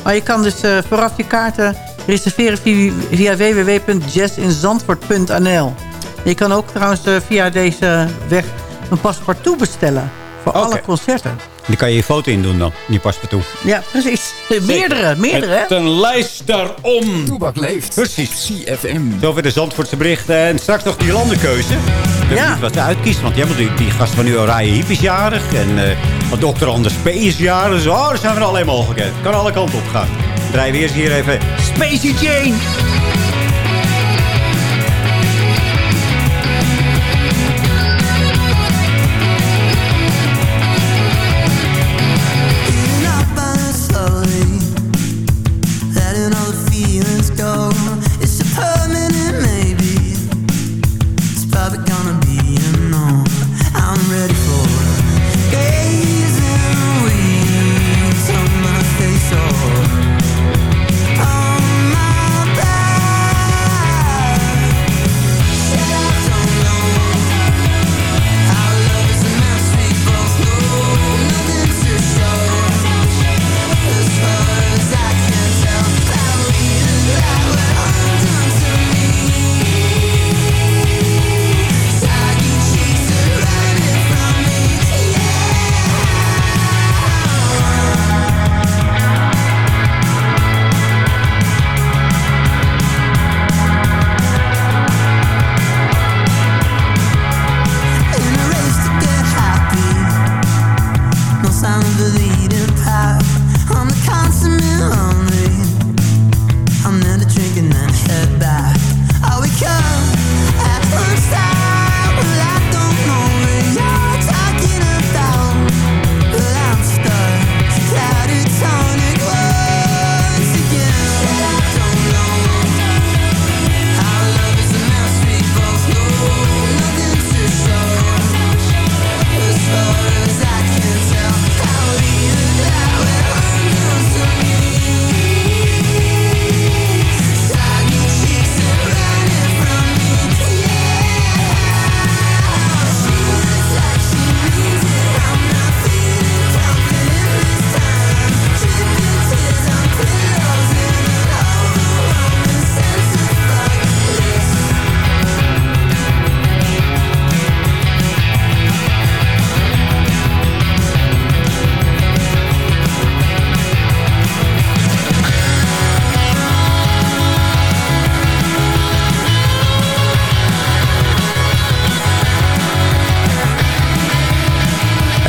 Speaker 8: Maar je kan dus eh, vooraf je kaarten reserveren via, via www.jazzinzandvoort.nl. Je kan ook trouwens eh, via deze weg een paspartout bestellen. Voor alle concerten.
Speaker 7: Die kan je je foto in doen dan, die paspartout.
Speaker 8: Ja, precies. Meerdere, meerdere. hè?
Speaker 7: Met een lijst daarom.
Speaker 4: Toebak leeft.
Speaker 7: Precies.
Speaker 4: CFM.
Speaker 7: Zover de Zandvoortse berichten. En straks nog die landenkeuze. Ik weet
Speaker 8: Ja.
Speaker 7: niet wat ze uitkiezen. Want je hebt die, die gasten van nu Oranje Hiep is jarig. En eh wat Dr. Anders. Dus oh, daar zijn we alleen mogelijkheden. Kan alle kanten op gaan. Draaien we eerst hier even Spacey Jane.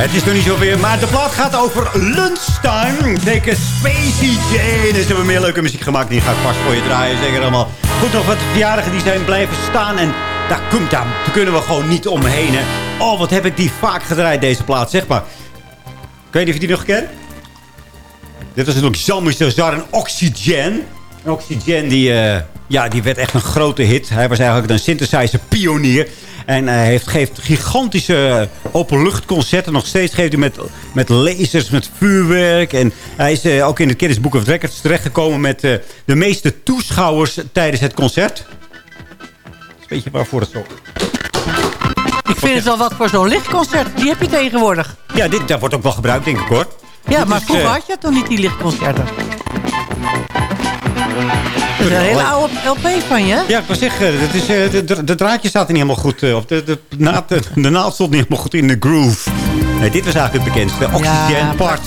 Speaker 7: Het is nog niet zoveel, maar de plaat gaat over lunchtime. Zeker Spacey Jane. Dus ze hebben meer leuke muziek gemaakt. Die ga ik vast voor je draaien. Zeker allemaal. Goed nog wat verjaardagen die zijn blijven staan. En daar, komt, daar kunnen we gewoon niet omheen. Hè. Oh, wat heb ik die vaak gedraaid, deze plaat. Zeg maar. Of je die nog kent. Dit was natuurlijk Jean-Michel en Oxygen. En Oxygen, die, eh, ja, die werd echt een grote hit. Hij was eigenlijk een synthesizer pionier. En hij heeft, geeft gigantische openluchtconcerten. Nog steeds geeft hij met, met lasers, met vuurwerk. En hij is eh, ook in het Guinness Book of Records terechtgekomen... met eh, de meeste toeschouwers tijdens het concert. Weet je waarvoor het zo...
Speaker 8: Ik vind het wel wat voor zo'n lichtconcert. Die heb je tegenwoordig.
Speaker 7: Ja, dit, dat wordt ook wel gebruikt, denk ik hoor.
Speaker 8: Ja,
Speaker 7: Dit
Speaker 8: maar
Speaker 7: is,
Speaker 8: vroeger
Speaker 7: eh,
Speaker 8: had je toch niet die lichtconcerten? Dat is een hele oude LP van je.
Speaker 7: Ja, ik wil zeggen, is, eh, de, de, de draadje staat er niet helemaal goed. eh, de, de, naad, de, naald stond niet helemaal goed in de groove. Nee, dit was eigenlijk het bekendste. Oxygen,
Speaker 8: Ja,
Speaker 7: part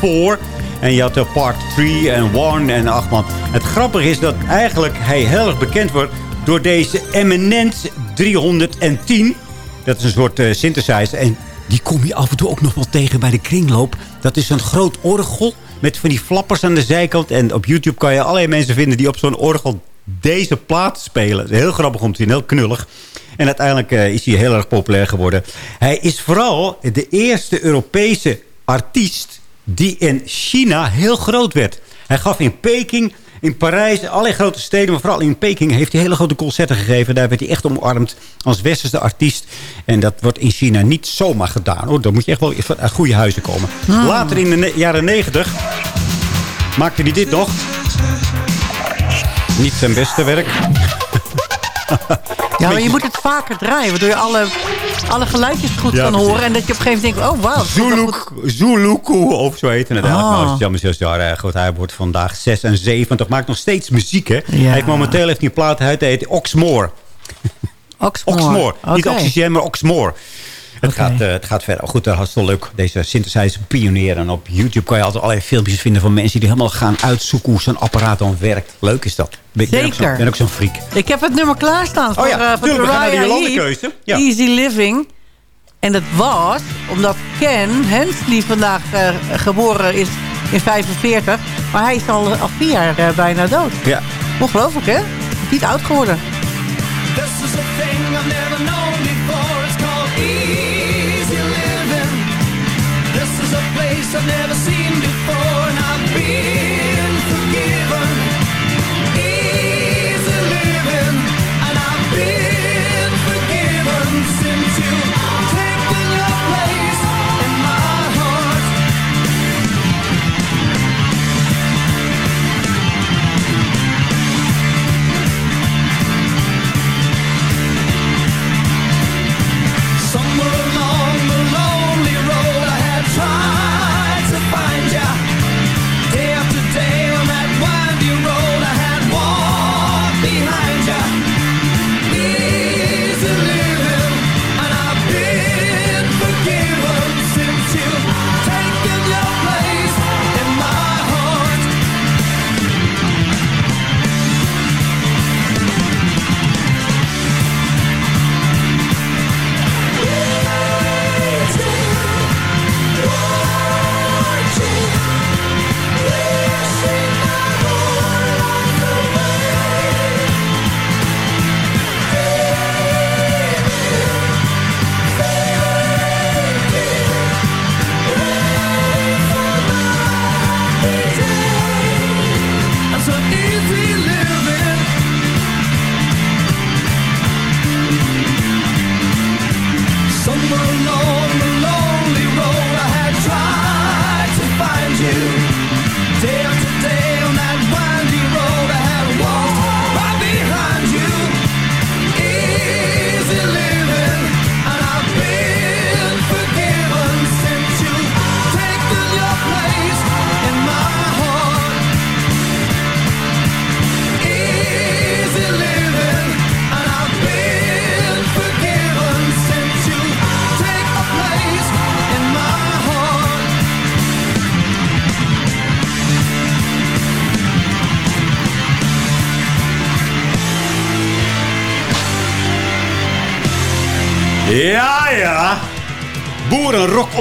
Speaker 7: 4. En je had de part 3 en 1 en 8 man. Het grappige is dat eigenlijk hij heel erg bekend wordt... door deze Eminence 310. Dat is een soort eh, synthesizer. En die kom je af en toe ook nog wel tegen bij de kringloop. Dat is een groot orgel met van die flappers aan de zijkant. En op YouTube kan je allerlei mensen vinden die op zo'n orgel deze plaat spelen. Heel grappig om te zien, heel knullig. En uiteindelijk eh, is hij heel erg populair geworden. Hij is vooral de eerste Europese artiest die in China heel groot werd. Hij gaf in Peking, in Parijs, allerlei grote steden... maar vooral in Peking heeft hij hele grote concerten gegeven. Daar werd hij echt omarmd als westerse artiest. En dat wordt in China niet zomaar gedaan. hoor. Dan moet je echt wel uit goede huizen komen. Later in de jaren negentig maakte hij dit nog. Niet zijn beste werk.
Speaker 8: Ja, maar je moet het vaker draaien. Waardoor je alle, alle geluidjes goed
Speaker 7: Ja,
Speaker 8: kan
Speaker 7: precies.
Speaker 8: horen. En dat je op een gegeven moment denkt... Oh, wauw.
Speaker 7: Zuluk, Zuluku, of zo heet het.
Speaker 8: Ah.
Speaker 7: Nou, Jean-Michel Jarre, goed, hij wordt vandaag 76. Maakt nog steeds muziek, hè. Hij heeft momenteel heeft hij een plaat uit, hij heet Oxmoor.
Speaker 8: Oxmoor.
Speaker 7: Oxmoor. Niet. Oxygen, maar Oxmoor. Het, gaat, eh, het gaat verder. Goed, is wel leuk. Deze synthesizer pionier. En op YouTube kan je altijd allerlei filmpjes vinden van mensen die helemaal gaan uitzoeken hoe zo'n apparaat dan werkt. Leuk is dat. Ik ben ook zo-
Speaker 8: Zeker.
Speaker 7: ben ook zo'n freak.
Speaker 8: Ik heb het nummer klaarstaan voor,
Speaker 7: Oh ja,
Speaker 8: eh,
Speaker 7: tuurlijk,
Speaker 8: Heep.
Speaker 7: Jolandekeuze. Ja.
Speaker 8: Easy Living. En dat was omdat Ken Hensley vandaag eh, geboren is in 45. Maar hij is al, al vier jaar eh, bijna dood.
Speaker 7: Ja.
Speaker 8: Ongelooflijk, hè? Niet oud geworden.
Speaker 5: This is a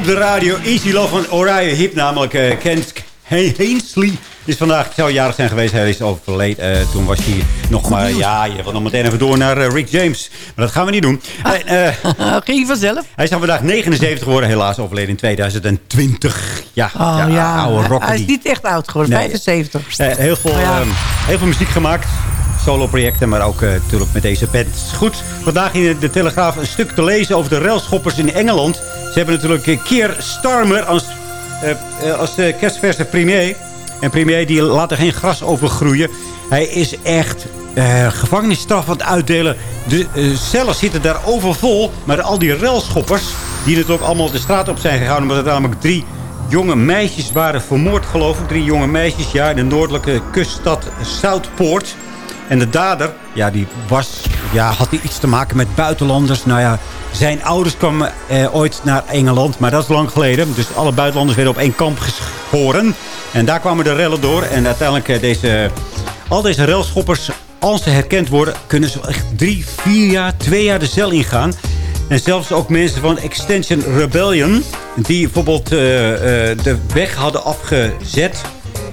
Speaker 7: op de radio. Easy Love van Orion Hip, namelijk eh Kent Hainsley. Is vandaag, zou jarig zijn geweest. Hij is overleden. Eh, toen was hij nog maar... Ja, je gaat nog meteen even door naar eh, Rick James. Maar dat gaan we niet doen. Eh,
Speaker 8: Ging je vanzelf?
Speaker 7: hij is vandaag 79 geworden. Helaas overleden in 2020. Ja,
Speaker 8: Oh
Speaker 7: ja,
Speaker 8: ja,
Speaker 7: oude rocker.
Speaker 8: hij is niet echt oud geworden,
Speaker 7: Nee.
Speaker 8: 75.
Speaker 7: Eh, heel, veel,
Speaker 8: Oh ja.
Speaker 7: heel veel muziek gemaakt. Solo-projecten, maar ook eh, natuurlijk met deze band. Goed, vandaag in de Telegraaf een stuk te lezen over de railschoppers in Engeland. Ze hebben natuurlijk eh, Keir Starmer als, eh, als kerstverse premier. En premier die laat er geen gras over groeien. Hij is echt gevangenisstraf aan het uitdelen. De cellen zitten daar overvol. Maar al die railschoppers, die natuurlijk allemaal de straat op zijn gegaan... omdat er namelijk drie jonge meisjes waren vermoord, geloof ik. Drie jonge meisjes, ja, in de noordelijke kuststad Southport. En de dader, ja, die was, ja, had die iets te maken met buitenlanders. Nou ja, zijn ouders kwamen eh, ooit naar Engeland, maar dat is lang geleden. Dus alle buitenlanders werden op één kamp geschoren. En daar kwamen de rellen door. En uiteindelijk eh, deze, al deze relschoppers, als ze herkend worden... kunnen ze echt drie, vier jaar, twee jaar de cel ingaan. En zelfs ook mensen van Extension Rebellion... die bijvoorbeeld eh, eh, de weg hadden afgezet...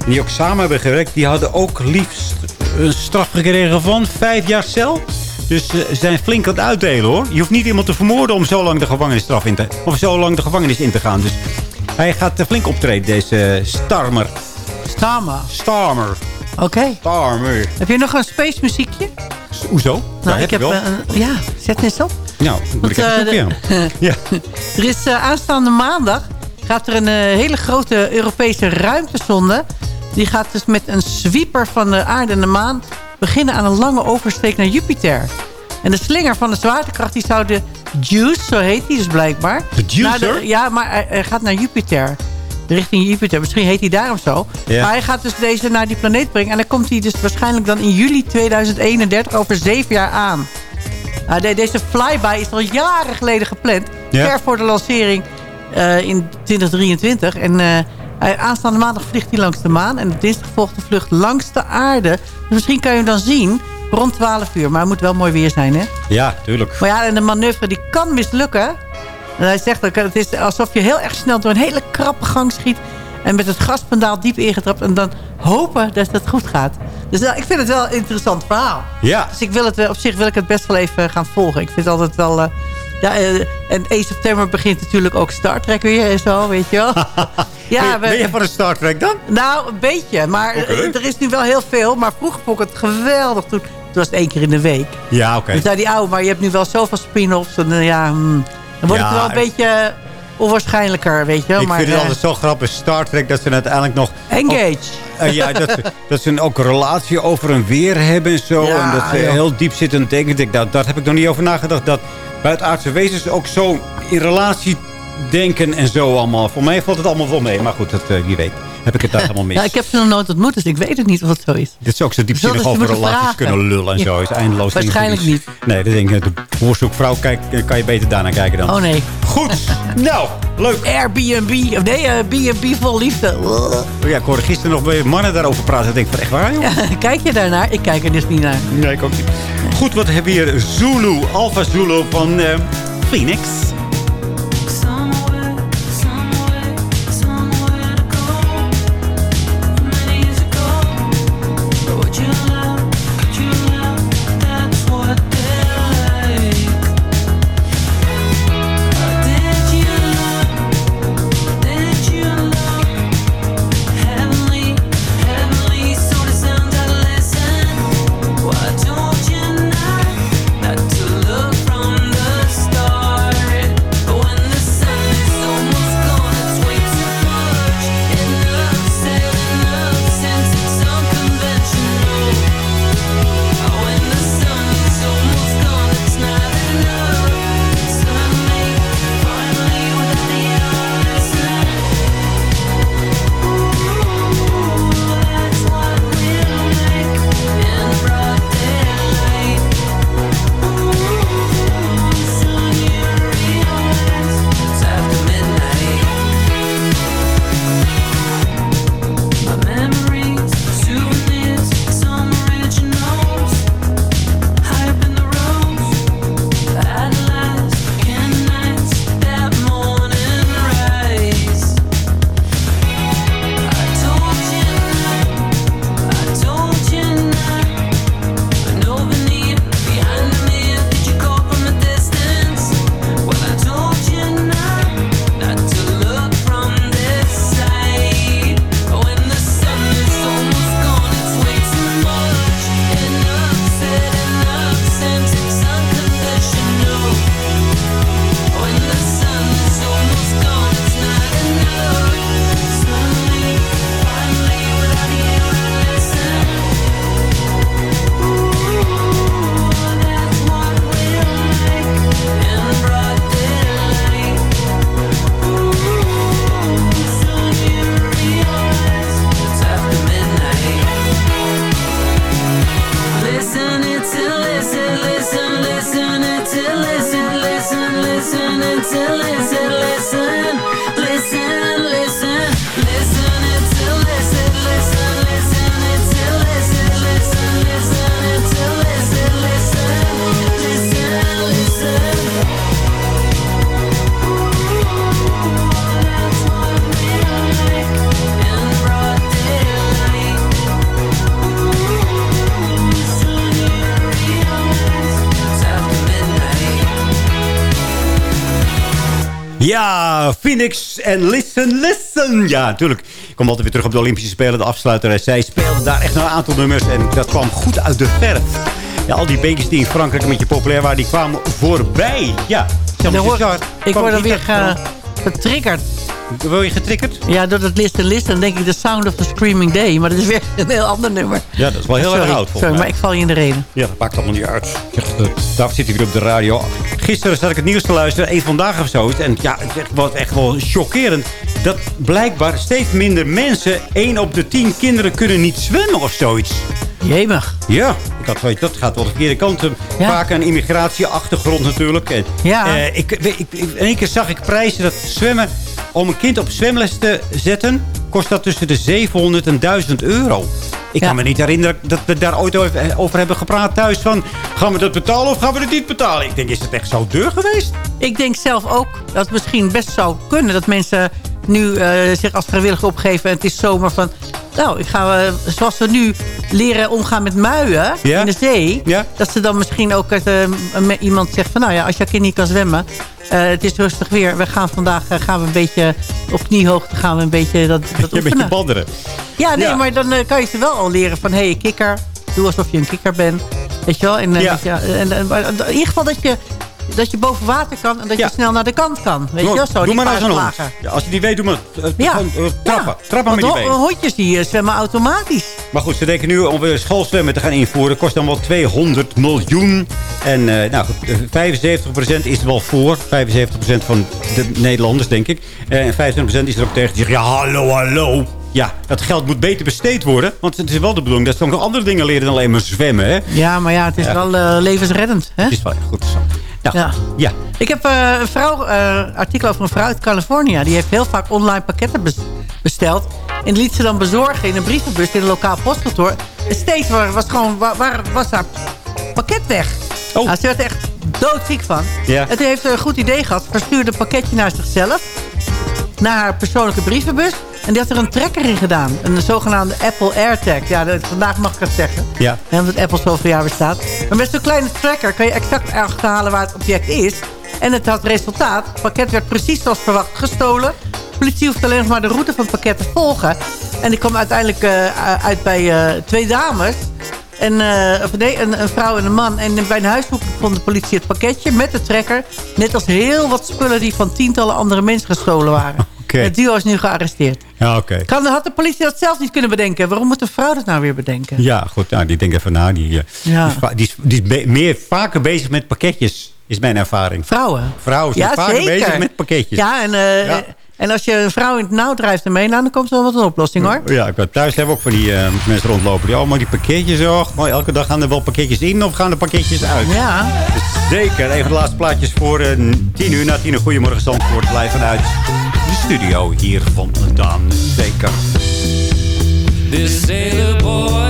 Speaker 7: die ook samen hebben gewerkt... die hadden ook liefst een straf gekregen van vijf jaar cel. Dus eh, ze zijn flink aan het uitdelen, hoor. Je hoeft niet iemand te vermoorden om zo lang de gevangenisstraf in te... of zo lang de gevangenis in te gaan. Dus hij gaat eh, flink optreden, deze Starmer.
Speaker 8: Starmer?
Speaker 7: Starmer.
Speaker 8: Oké.
Speaker 7: Starmer.
Speaker 8: Heb je nog een space muziekje?
Speaker 7: Hoezo? Ja,
Speaker 8: Nou, ik heb...
Speaker 7: wel.
Speaker 8: eh, ja, zet eens op.
Speaker 7: Nou, moet ik even zoeken, ja.
Speaker 8: er is aanstaande maandag gaat er een hele grote Europese ruimtesonde. Die gaat dus met een sweeper van de aarde en de maan beginnen aan een lange oversteek naar Jupiter. En de slinger van de zwaartekracht die zou de Juice, zo heet die dus blijkbaar.
Speaker 7: De Juicer?
Speaker 8: de- ja, maar hij, hij gaat naar Jupiter. Richting Jupiter. Misschien heet hij daarom zo.
Speaker 7: Ja.
Speaker 8: Maar hij gaat dus deze naar die planeet brengen. En dan komt hij dus waarschijnlijk dan in juli 2031 over zeven jaar aan. Nou, de- deze flyby is al jaren geleden gepland. Ver voor de lancering eh, in 2023. En eh, hij- aanstaande maandag vliegt hij langs de maan. En dinsdag volgt de vlucht langs de aarde. Dus misschien kan je hem dan zien rond 12 uur. Maar het moet wel mooi weer zijn, hè?
Speaker 7: Ja, tuurlijk.
Speaker 8: Maar ja, en de manoeuvre die kan mislukken. En hij zegt ook, het is alsof je heel erg snel door een hele krappe gang schiet. En met het gaspendaal diep ingetrapt. En dan hopen dat het goed gaat. Dus eh, ik vind het wel een interessant verhaal.
Speaker 7: Ja.
Speaker 8: Dus ik wil het, wel- op zich wil ik het best wel even gaan volgen. Ik vind het altijd wel... eh, ja, eh, en 1 september begint natuurlijk ook Star Trek weer en zo, weet je wel. ja,
Speaker 7: ben, je van een Star Trek dan?
Speaker 8: Nou, een beetje. Maar eh, er is nu wel heel veel. Maar vroeger vond ik het geweldig. Toen, toen was het één keer in de week.
Speaker 7: Ja, oké.
Speaker 8: Dus zei die oude, maar je hebt nu wel zoveel spin-offs. En, eh, ja, hmm. dan wordt
Speaker 7: Ja,
Speaker 8: het wel een beetje onwaarschijnlijker, weet je wel.
Speaker 7: Ik
Speaker 8: maar,
Speaker 7: vind het altijd zo grappig, Star Trek, dat ze uiteindelijk nog...
Speaker 8: Engage.
Speaker 7: ja, dat, ze- dat ze ook een relatie over en weer hebben en zo.
Speaker 8: Ja,
Speaker 7: en dat ze
Speaker 8: joh.
Speaker 7: heel diep zitten en denken. Ik dat, daar heb ik nog niet over nagedacht. Dat buitenaardse wezens ook zo in relatie denken en zo allemaal. Voor mij valt het allemaal wel mee. Maar goed, dat, eh, wie weet. Heb ik het daar helemaal mis.
Speaker 8: Ja, ik heb ze nog nooit ontmoet, dus ik weet het niet of het zo is.
Speaker 7: Dit is ook zo diepzinnig over relaties
Speaker 8: vragen?
Speaker 7: kunnen lullen en zo. Is eindeloos.
Speaker 8: Waarschijnlijk
Speaker 7: ingewies. Nee, dat denk ik. De voorzoekvrouw kijk, kan je beter daarna kijken dan.
Speaker 8: Oh nee.
Speaker 7: Goed. Nou, leuk.
Speaker 8: Airbnb. Of nee, eh, B&B vol liefde.
Speaker 7: Ja, ik hoorde gisteren nog weer mannen daarover praten. Ik denk van echt waar, joh?
Speaker 8: Kijk je daarnaar? Ik kijk er dus niet naar.
Speaker 7: Nee, ik ook niet. Goed, wat hebben we hier? Zulu, Alpha Zulu van eh, Phoenix. Phoenix en Listen, Listen. Ja, natuurlijk. Ik kom altijd weer terug op de Olympische Spelen. De afsluiter. En zij speelden daar echt een aantal nummers. En dat kwam goed uit de verf. Ja, al die beetjes die in Frankrijk een beetje populair waren, die kwamen voorbij. Ja,
Speaker 8: Dan hoor- ik word dan weer getriggerd.
Speaker 7: Word je getriggerd?
Speaker 8: Ja, door dat listen, listen. Dan denk ik The Sound of the Screaming Day. Maar dat is weer een heel ander nummer.
Speaker 7: Ja, dat is wel heel
Speaker 8: sorry,
Speaker 7: erg oud volgens
Speaker 8: Sorry,
Speaker 7: mij.
Speaker 8: maar ik val je in de reden.
Speaker 7: Ja, dat maakt allemaal niet uit. Echt, eh, Daar zit ik weer op de radio. Gisteren zat ik het nieuws te luisteren, één vandaag of zo. En ja, het is echt, wel- echt wel chockerend. Dat blijkbaar steeds minder mensen, één op de tien kinderen, kunnen niet zwemmen of zoiets.
Speaker 8: Jemig.
Speaker 7: Ja, ik had zoiets, dat gaat wel de verkeerde kant. op. Vaak een immigratieachtergrond natuurlijk. En,
Speaker 8: Ja.
Speaker 7: eh, ik, ik, ik- in één keer zag ik prijzen dat zwemmen... om een kind op zwemles te zetten... kost dat tussen de 700 en 1000 euro. Ik kan me niet herinneren dat we daar ooit over over hebben gepraat thuis. Van, gaan we dat betalen of gaan we het niet betalen? Ik denk, is het echt zo duur geweest?
Speaker 8: Ik denk zelf ook dat het misschien best zou kunnen... dat mensen nu eh, zich als vrijwilliger opgeven... en het is zomer van... nou, ik ga, eh, zoals we nu leren omgaan met muien
Speaker 7: Ja.
Speaker 8: in de zee...
Speaker 7: Ja.
Speaker 8: dat ze dan misschien ook eh, m- iemand zegt van... nou ja, als jouw kind niet kan zwemmen... eh, het is rustig weer. We gaan vandaag eh, gaan we een beetje op kniehoogte gaan we een beetje dat, dat
Speaker 7: Je bent je
Speaker 8: oefenen.
Speaker 7: badderen.
Speaker 8: Ja, nee,
Speaker 7: Ja.
Speaker 8: maar dan eh, kan je ze wel al leren van... hé, hey, kikker, doe alsof je een kikker bent. Weet je wel? En,
Speaker 7: Ja.
Speaker 8: je- en, en- in ieder geval dat je, dat je boven water kan... en dat
Speaker 7: Ja.
Speaker 8: je snel naar de kant kan. Weet
Speaker 7: Doe,
Speaker 8: je wel? Zo,
Speaker 7: doe
Speaker 8: die
Speaker 7: maar als een hond. Ja, als je die weet, doe maar eh,
Speaker 8: Ja.
Speaker 7: gewoon, eh, trappen. Trappen met die
Speaker 8: ho-
Speaker 7: been.
Speaker 8: hondjes die eh, zwemmen automatisch.
Speaker 7: Maar goed, ze denken nu om weer schoolzwemmen te gaan invoeren. kost dan wel 200 miljoen. En eh, nou goed, eh, 75% is er wel voor. 75% van de Nederlanders, denk ik. Eh, en 25% is er ook tegen. Die zeggen, ja, hallo, hallo. Ja, dat geld moet beter besteed worden. Want het is wel de bedoeling dat ze ook nog andere dingen leren dan alleen maar zwemmen. Hè?
Speaker 8: Ja, maar ja, het is
Speaker 7: Ja.
Speaker 8: wel eh, levensreddend. Hè?
Speaker 7: Het is wel goed zo. Nou,
Speaker 8: Ja.
Speaker 7: ja.
Speaker 8: Ik heb eh, een vrouw, eh, artikel over een vrouw uit Californië. Die heeft heel vaak online pakketten bes- besteld. En die liet ze dan bezorgen in een brievenbus in een lokaal postkantoor. En steeds wa- was, gewoon, wa- waar, was haar pakket weg.
Speaker 7: Oh.
Speaker 8: Nou, ze werd er echt doodziek van.
Speaker 7: Ja.
Speaker 8: En toen heeft ze een goed idee gehad. Verstuurde een pakketje naar zichzelf. Naar haar persoonlijke brievenbus. En die had er een trekker in gedaan. Een zogenaamde Apple AirTag. Ja, dat- vandaag mag ik het zeggen.
Speaker 7: Ja.
Speaker 8: Ja, omdat Apple zoveel jaar bestaat. Maar met zo'n kleine tracker kan je exact achterhalen waar het object is. En het had resultaat. Het pakket werd precies zoals verwacht gestolen. De politie hoeft alleen nog maar de route van het pakket te volgen. En die kwam uiteindelijk eh, uit bij eh, twee dames. En, eh, of nee, een, een vrouw en een man. En bij een huiszoeking vond de politie het pakketje met de trekker. Net als heel wat spullen die van tientallen andere mensen gestolen waren.
Speaker 7: Oké.
Speaker 8: Het duo is nu gearresteerd.
Speaker 7: Ja, oké.
Speaker 8: Kan, had de politie dat zelf niet kunnen bedenken? Waarom moet een vrouw dat nou weer bedenken?
Speaker 7: Ja, goed. Nou, die denkt even na. Die, eh,
Speaker 8: Ja.
Speaker 7: die, die is, die is be- meer, vaker bezig met pakketjes, is mijn ervaring.
Speaker 8: Vrouwen?
Speaker 7: Vrouwen zijn vaker bezig met pakketjes.
Speaker 8: Ja, en, eh,
Speaker 7: Ja.
Speaker 8: En als je een vrouw in het nauw drijft ermee... Nou, dan komt er wel wat een oplossing, hoor.
Speaker 7: Ja, ik ben thuis hebben ook van die eh, mensen rondlopen. Die, oh, maar die pakketjes, oh, maar elke dag gaan er wel pakketjes in of gaan er pakketjes uit?
Speaker 8: Ja.
Speaker 7: Dus zeker. Even de laatste plaatjes voor eh, tien uur. Na tien uur, goedemorgen Zandvoort. Live vanuit de studio hier vandaan. Zeker.
Speaker 5: This sailor boy's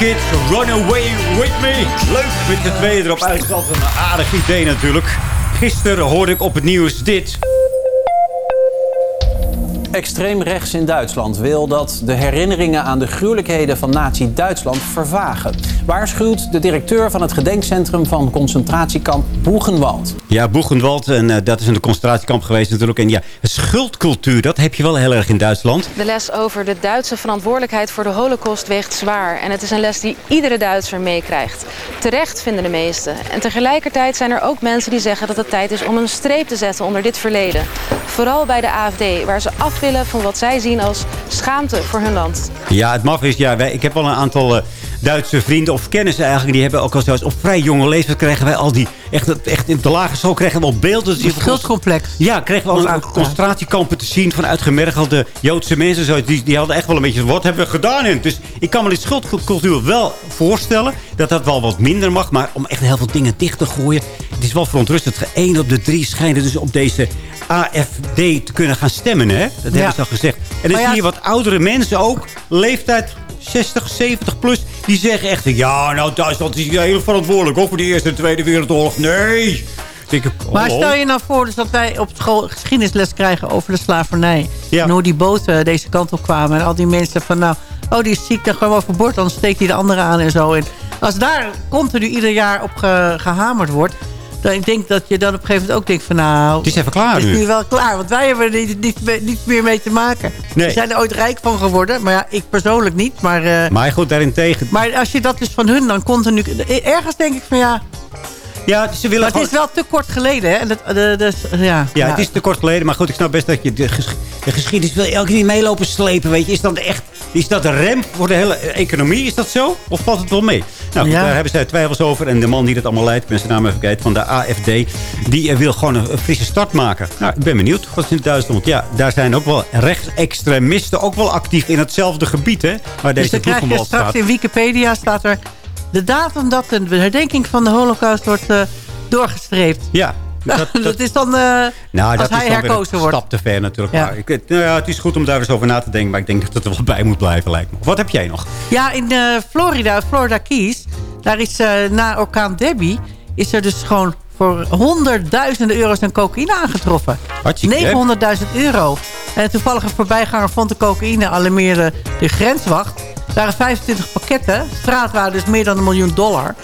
Speaker 7: Kids, Run Away With Me. Leuk met z'n tweeën erop is een aardig idee natuurlijk. Gisteren hoorde ik op het nieuws dit.
Speaker 14: Extreem rechts in Duitsland wil dat de herinneringen aan de gruwelijkheden van Nazi-Duitsland vervagen. Waarschuwt de directeur van het gedenkcentrum van concentratiekamp Boegenwald.
Speaker 7: Ja, Boegenwald, en eh, dat is een concentratiekamp geweest natuurlijk. En ja, schuldcultuur, dat heb je wel heel erg in Duitsland.
Speaker 15: De les over de Duitse verantwoordelijkheid voor de holocaust weegt zwaar. En het is een les die iedere Duitser meekrijgt. Terecht vinden de meesten. En tegelijkertijd zijn er ook mensen die zeggen dat het tijd is om een streep te zetten onder dit verleden. Vooral bij de AFD, waar ze af willen van wat zij zien als schaamte voor hun land.
Speaker 7: Ja, het maf is, ja, wij, ik heb wel een aantal eh, Duitse vrienden of kennissen eigenlijk. Die hebben ook al zelfs op vrij jonge leeftijd krijgen wij al die, echt, echt in de lage school krijgen we al beelden.
Speaker 8: Een schuldcomplex.
Speaker 7: Ja, kregen we al ook concentratiekampen te zien van uitgemergelde Joodse mensen. Zo, die, die hadden echt wel een beetje, wat hebben we gedaan in? Dus ik kan me die schuldcultuur wel voorstellen dat dat wel wat minder mag. Maar om echt heel veel dingen dicht te gooien. Het is wel verontrustend. Eén op de drie schijnen dus op deze AFD te kunnen gaan stemmen. Hè? Dat hebben ze al gezegd. En dan
Speaker 8: ja,
Speaker 7: zie je wat oudere mensen ook, leeftijd 60, 70 plus, die zeggen echt... Ja, nou Duitsland is heel verantwoordelijk hoor, voor de Eerste en Tweede Wereldoorlog. Nee! Ik, oh,
Speaker 8: Maar stel je nou voor dus dat wij op school geschiedenisles krijgen over de slavernij.
Speaker 7: Ja.
Speaker 8: En hoe die boten deze kant op kwamen. En al die mensen van nou, oh die is ziek, dan gaan we overboord. Dan steekt hij de andere aan en zo. En als daar continu ieder jaar op ge- gehamerd wordt... Dan ik denk dat je dan op een gegeven moment ook denkt van nou...
Speaker 7: Het is even klaar
Speaker 8: Het is
Speaker 7: nu.
Speaker 8: nu wel klaar, want wij hebben er niet, niet, niet meer mee te maken.
Speaker 7: Nee.
Speaker 8: We zijn er ooit rijk van geworden. Maar ja, ik persoonlijk niet. Maar, eh,
Speaker 7: Maar goed, daarentegen...
Speaker 8: maar als je dat dus van hun dan continu... Ergens denk ik van ja...
Speaker 7: Ja, ze willen
Speaker 8: Maar het is wel te kort geleden, hè? En dat, de, de, ja,
Speaker 7: Ja, het is te kort geleden. Maar goed, ik snap best dat je de, ges- de geschiedenis wil elke keer meelopen slepen. Weet je, is dat echt... Is dat een rem voor de hele economie? Is dat zo? Of valt het wel mee? Nou,
Speaker 8: Ja.
Speaker 7: daar hebben zij twijfels over. En de man die dat allemaal leidt, ik ben zijn naam even kwijt, van de AFD... die eh, wil gewoon een, frisse start maken. Nou, ik ben benieuwd. Wat is in Duitsland? Ja, daar zijn ook wel rechtsextremisten ook wel actief in hetzelfde gebied, hè? Waar
Speaker 8: Dus
Speaker 7: deze
Speaker 8: dan krijg je straks
Speaker 7: staat.
Speaker 8: in Wikipedia staat er... de datum dat de herdenking van de holocaust wordt eh, doorgestreept.
Speaker 7: Ja.
Speaker 8: Dat,
Speaker 7: dat-
Speaker 8: is dan
Speaker 7: Nou,
Speaker 8: als
Speaker 7: dat
Speaker 8: hij herkozen
Speaker 7: een
Speaker 8: wordt.
Speaker 7: stap te ver natuurlijk.
Speaker 8: Ja.
Speaker 7: Maar ik, nou ja, het is goed om daar eens over na te denken. Maar ik denk dat het er wel bij moet blijven, lijkt me. Wat heb jij nog?
Speaker 8: Ja, in eh, Florida, Florida Keys... daar is eh, na orkaan Debbie... is er dus gewoon voor honderdduizenden euro's aan cocaïne aangetroffen.
Speaker 7: Hartstikke leuk.
Speaker 8: 900.000 euro. En een toevallige voorbijganger vond de cocaïne alarmeerde de grenswacht. Er waren 25 pakketten. Straatwaarde dus meer dan een miljoen dollar.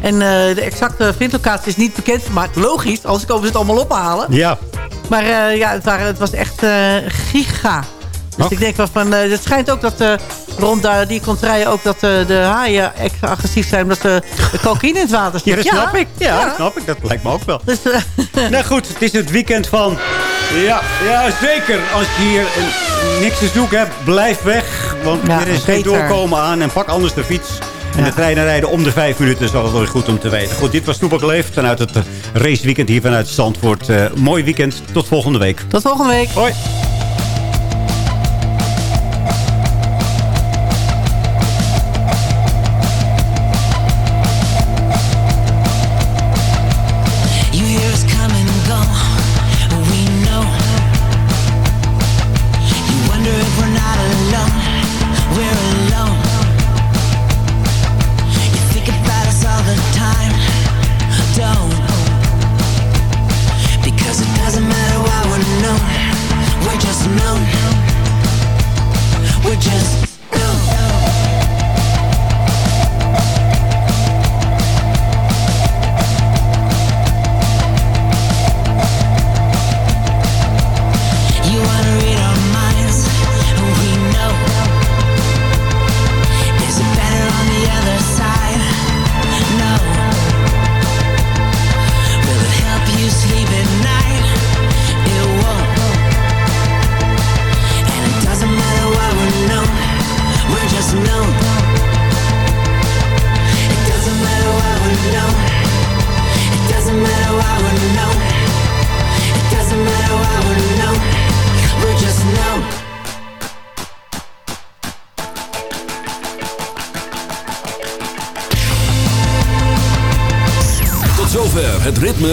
Speaker 8: En eh, de exacte vindlocatie is niet bekendgemaakt. Logisch, anders komen ze het allemaal ophalen.
Speaker 7: Ja.
Speaker 8: Maar eh, ja, het, waren, het was echt eh, giga. Dus ik denk wel van... het schijnt ook dat rond daar die contraien ook dat de haaien extra agressief zijn... omdat ze de cocaïne in het water
Speaker 7: Ja,
Speaker 8: zit.
Speaker 7: dat snap ik. Ja, dat snap ik. Dat lijkt me ook wel.
Speaker 8: Dus,
Speaker 7: nou goed, het is het weekend van... Ja, ja, zeker. Als je hier niks te zoeken hebt, blijf weg. Want
Speaker 8: Ja,
Speaker 7: er is geen
Speaker 8: beter.
Speaker 7: doorkomen aan. En pak anders de fiets. En de treinen rijden om de vijf minuten. Dat is altijd goed om te weten. Goed, dit was Toepak Leef vanuit het raceweekend hier vanuit Zandvoort. Eh, mooi weekend. Tot volgende week.
Speaker 8: Tot volgende week.
Speaker 7: Hoi.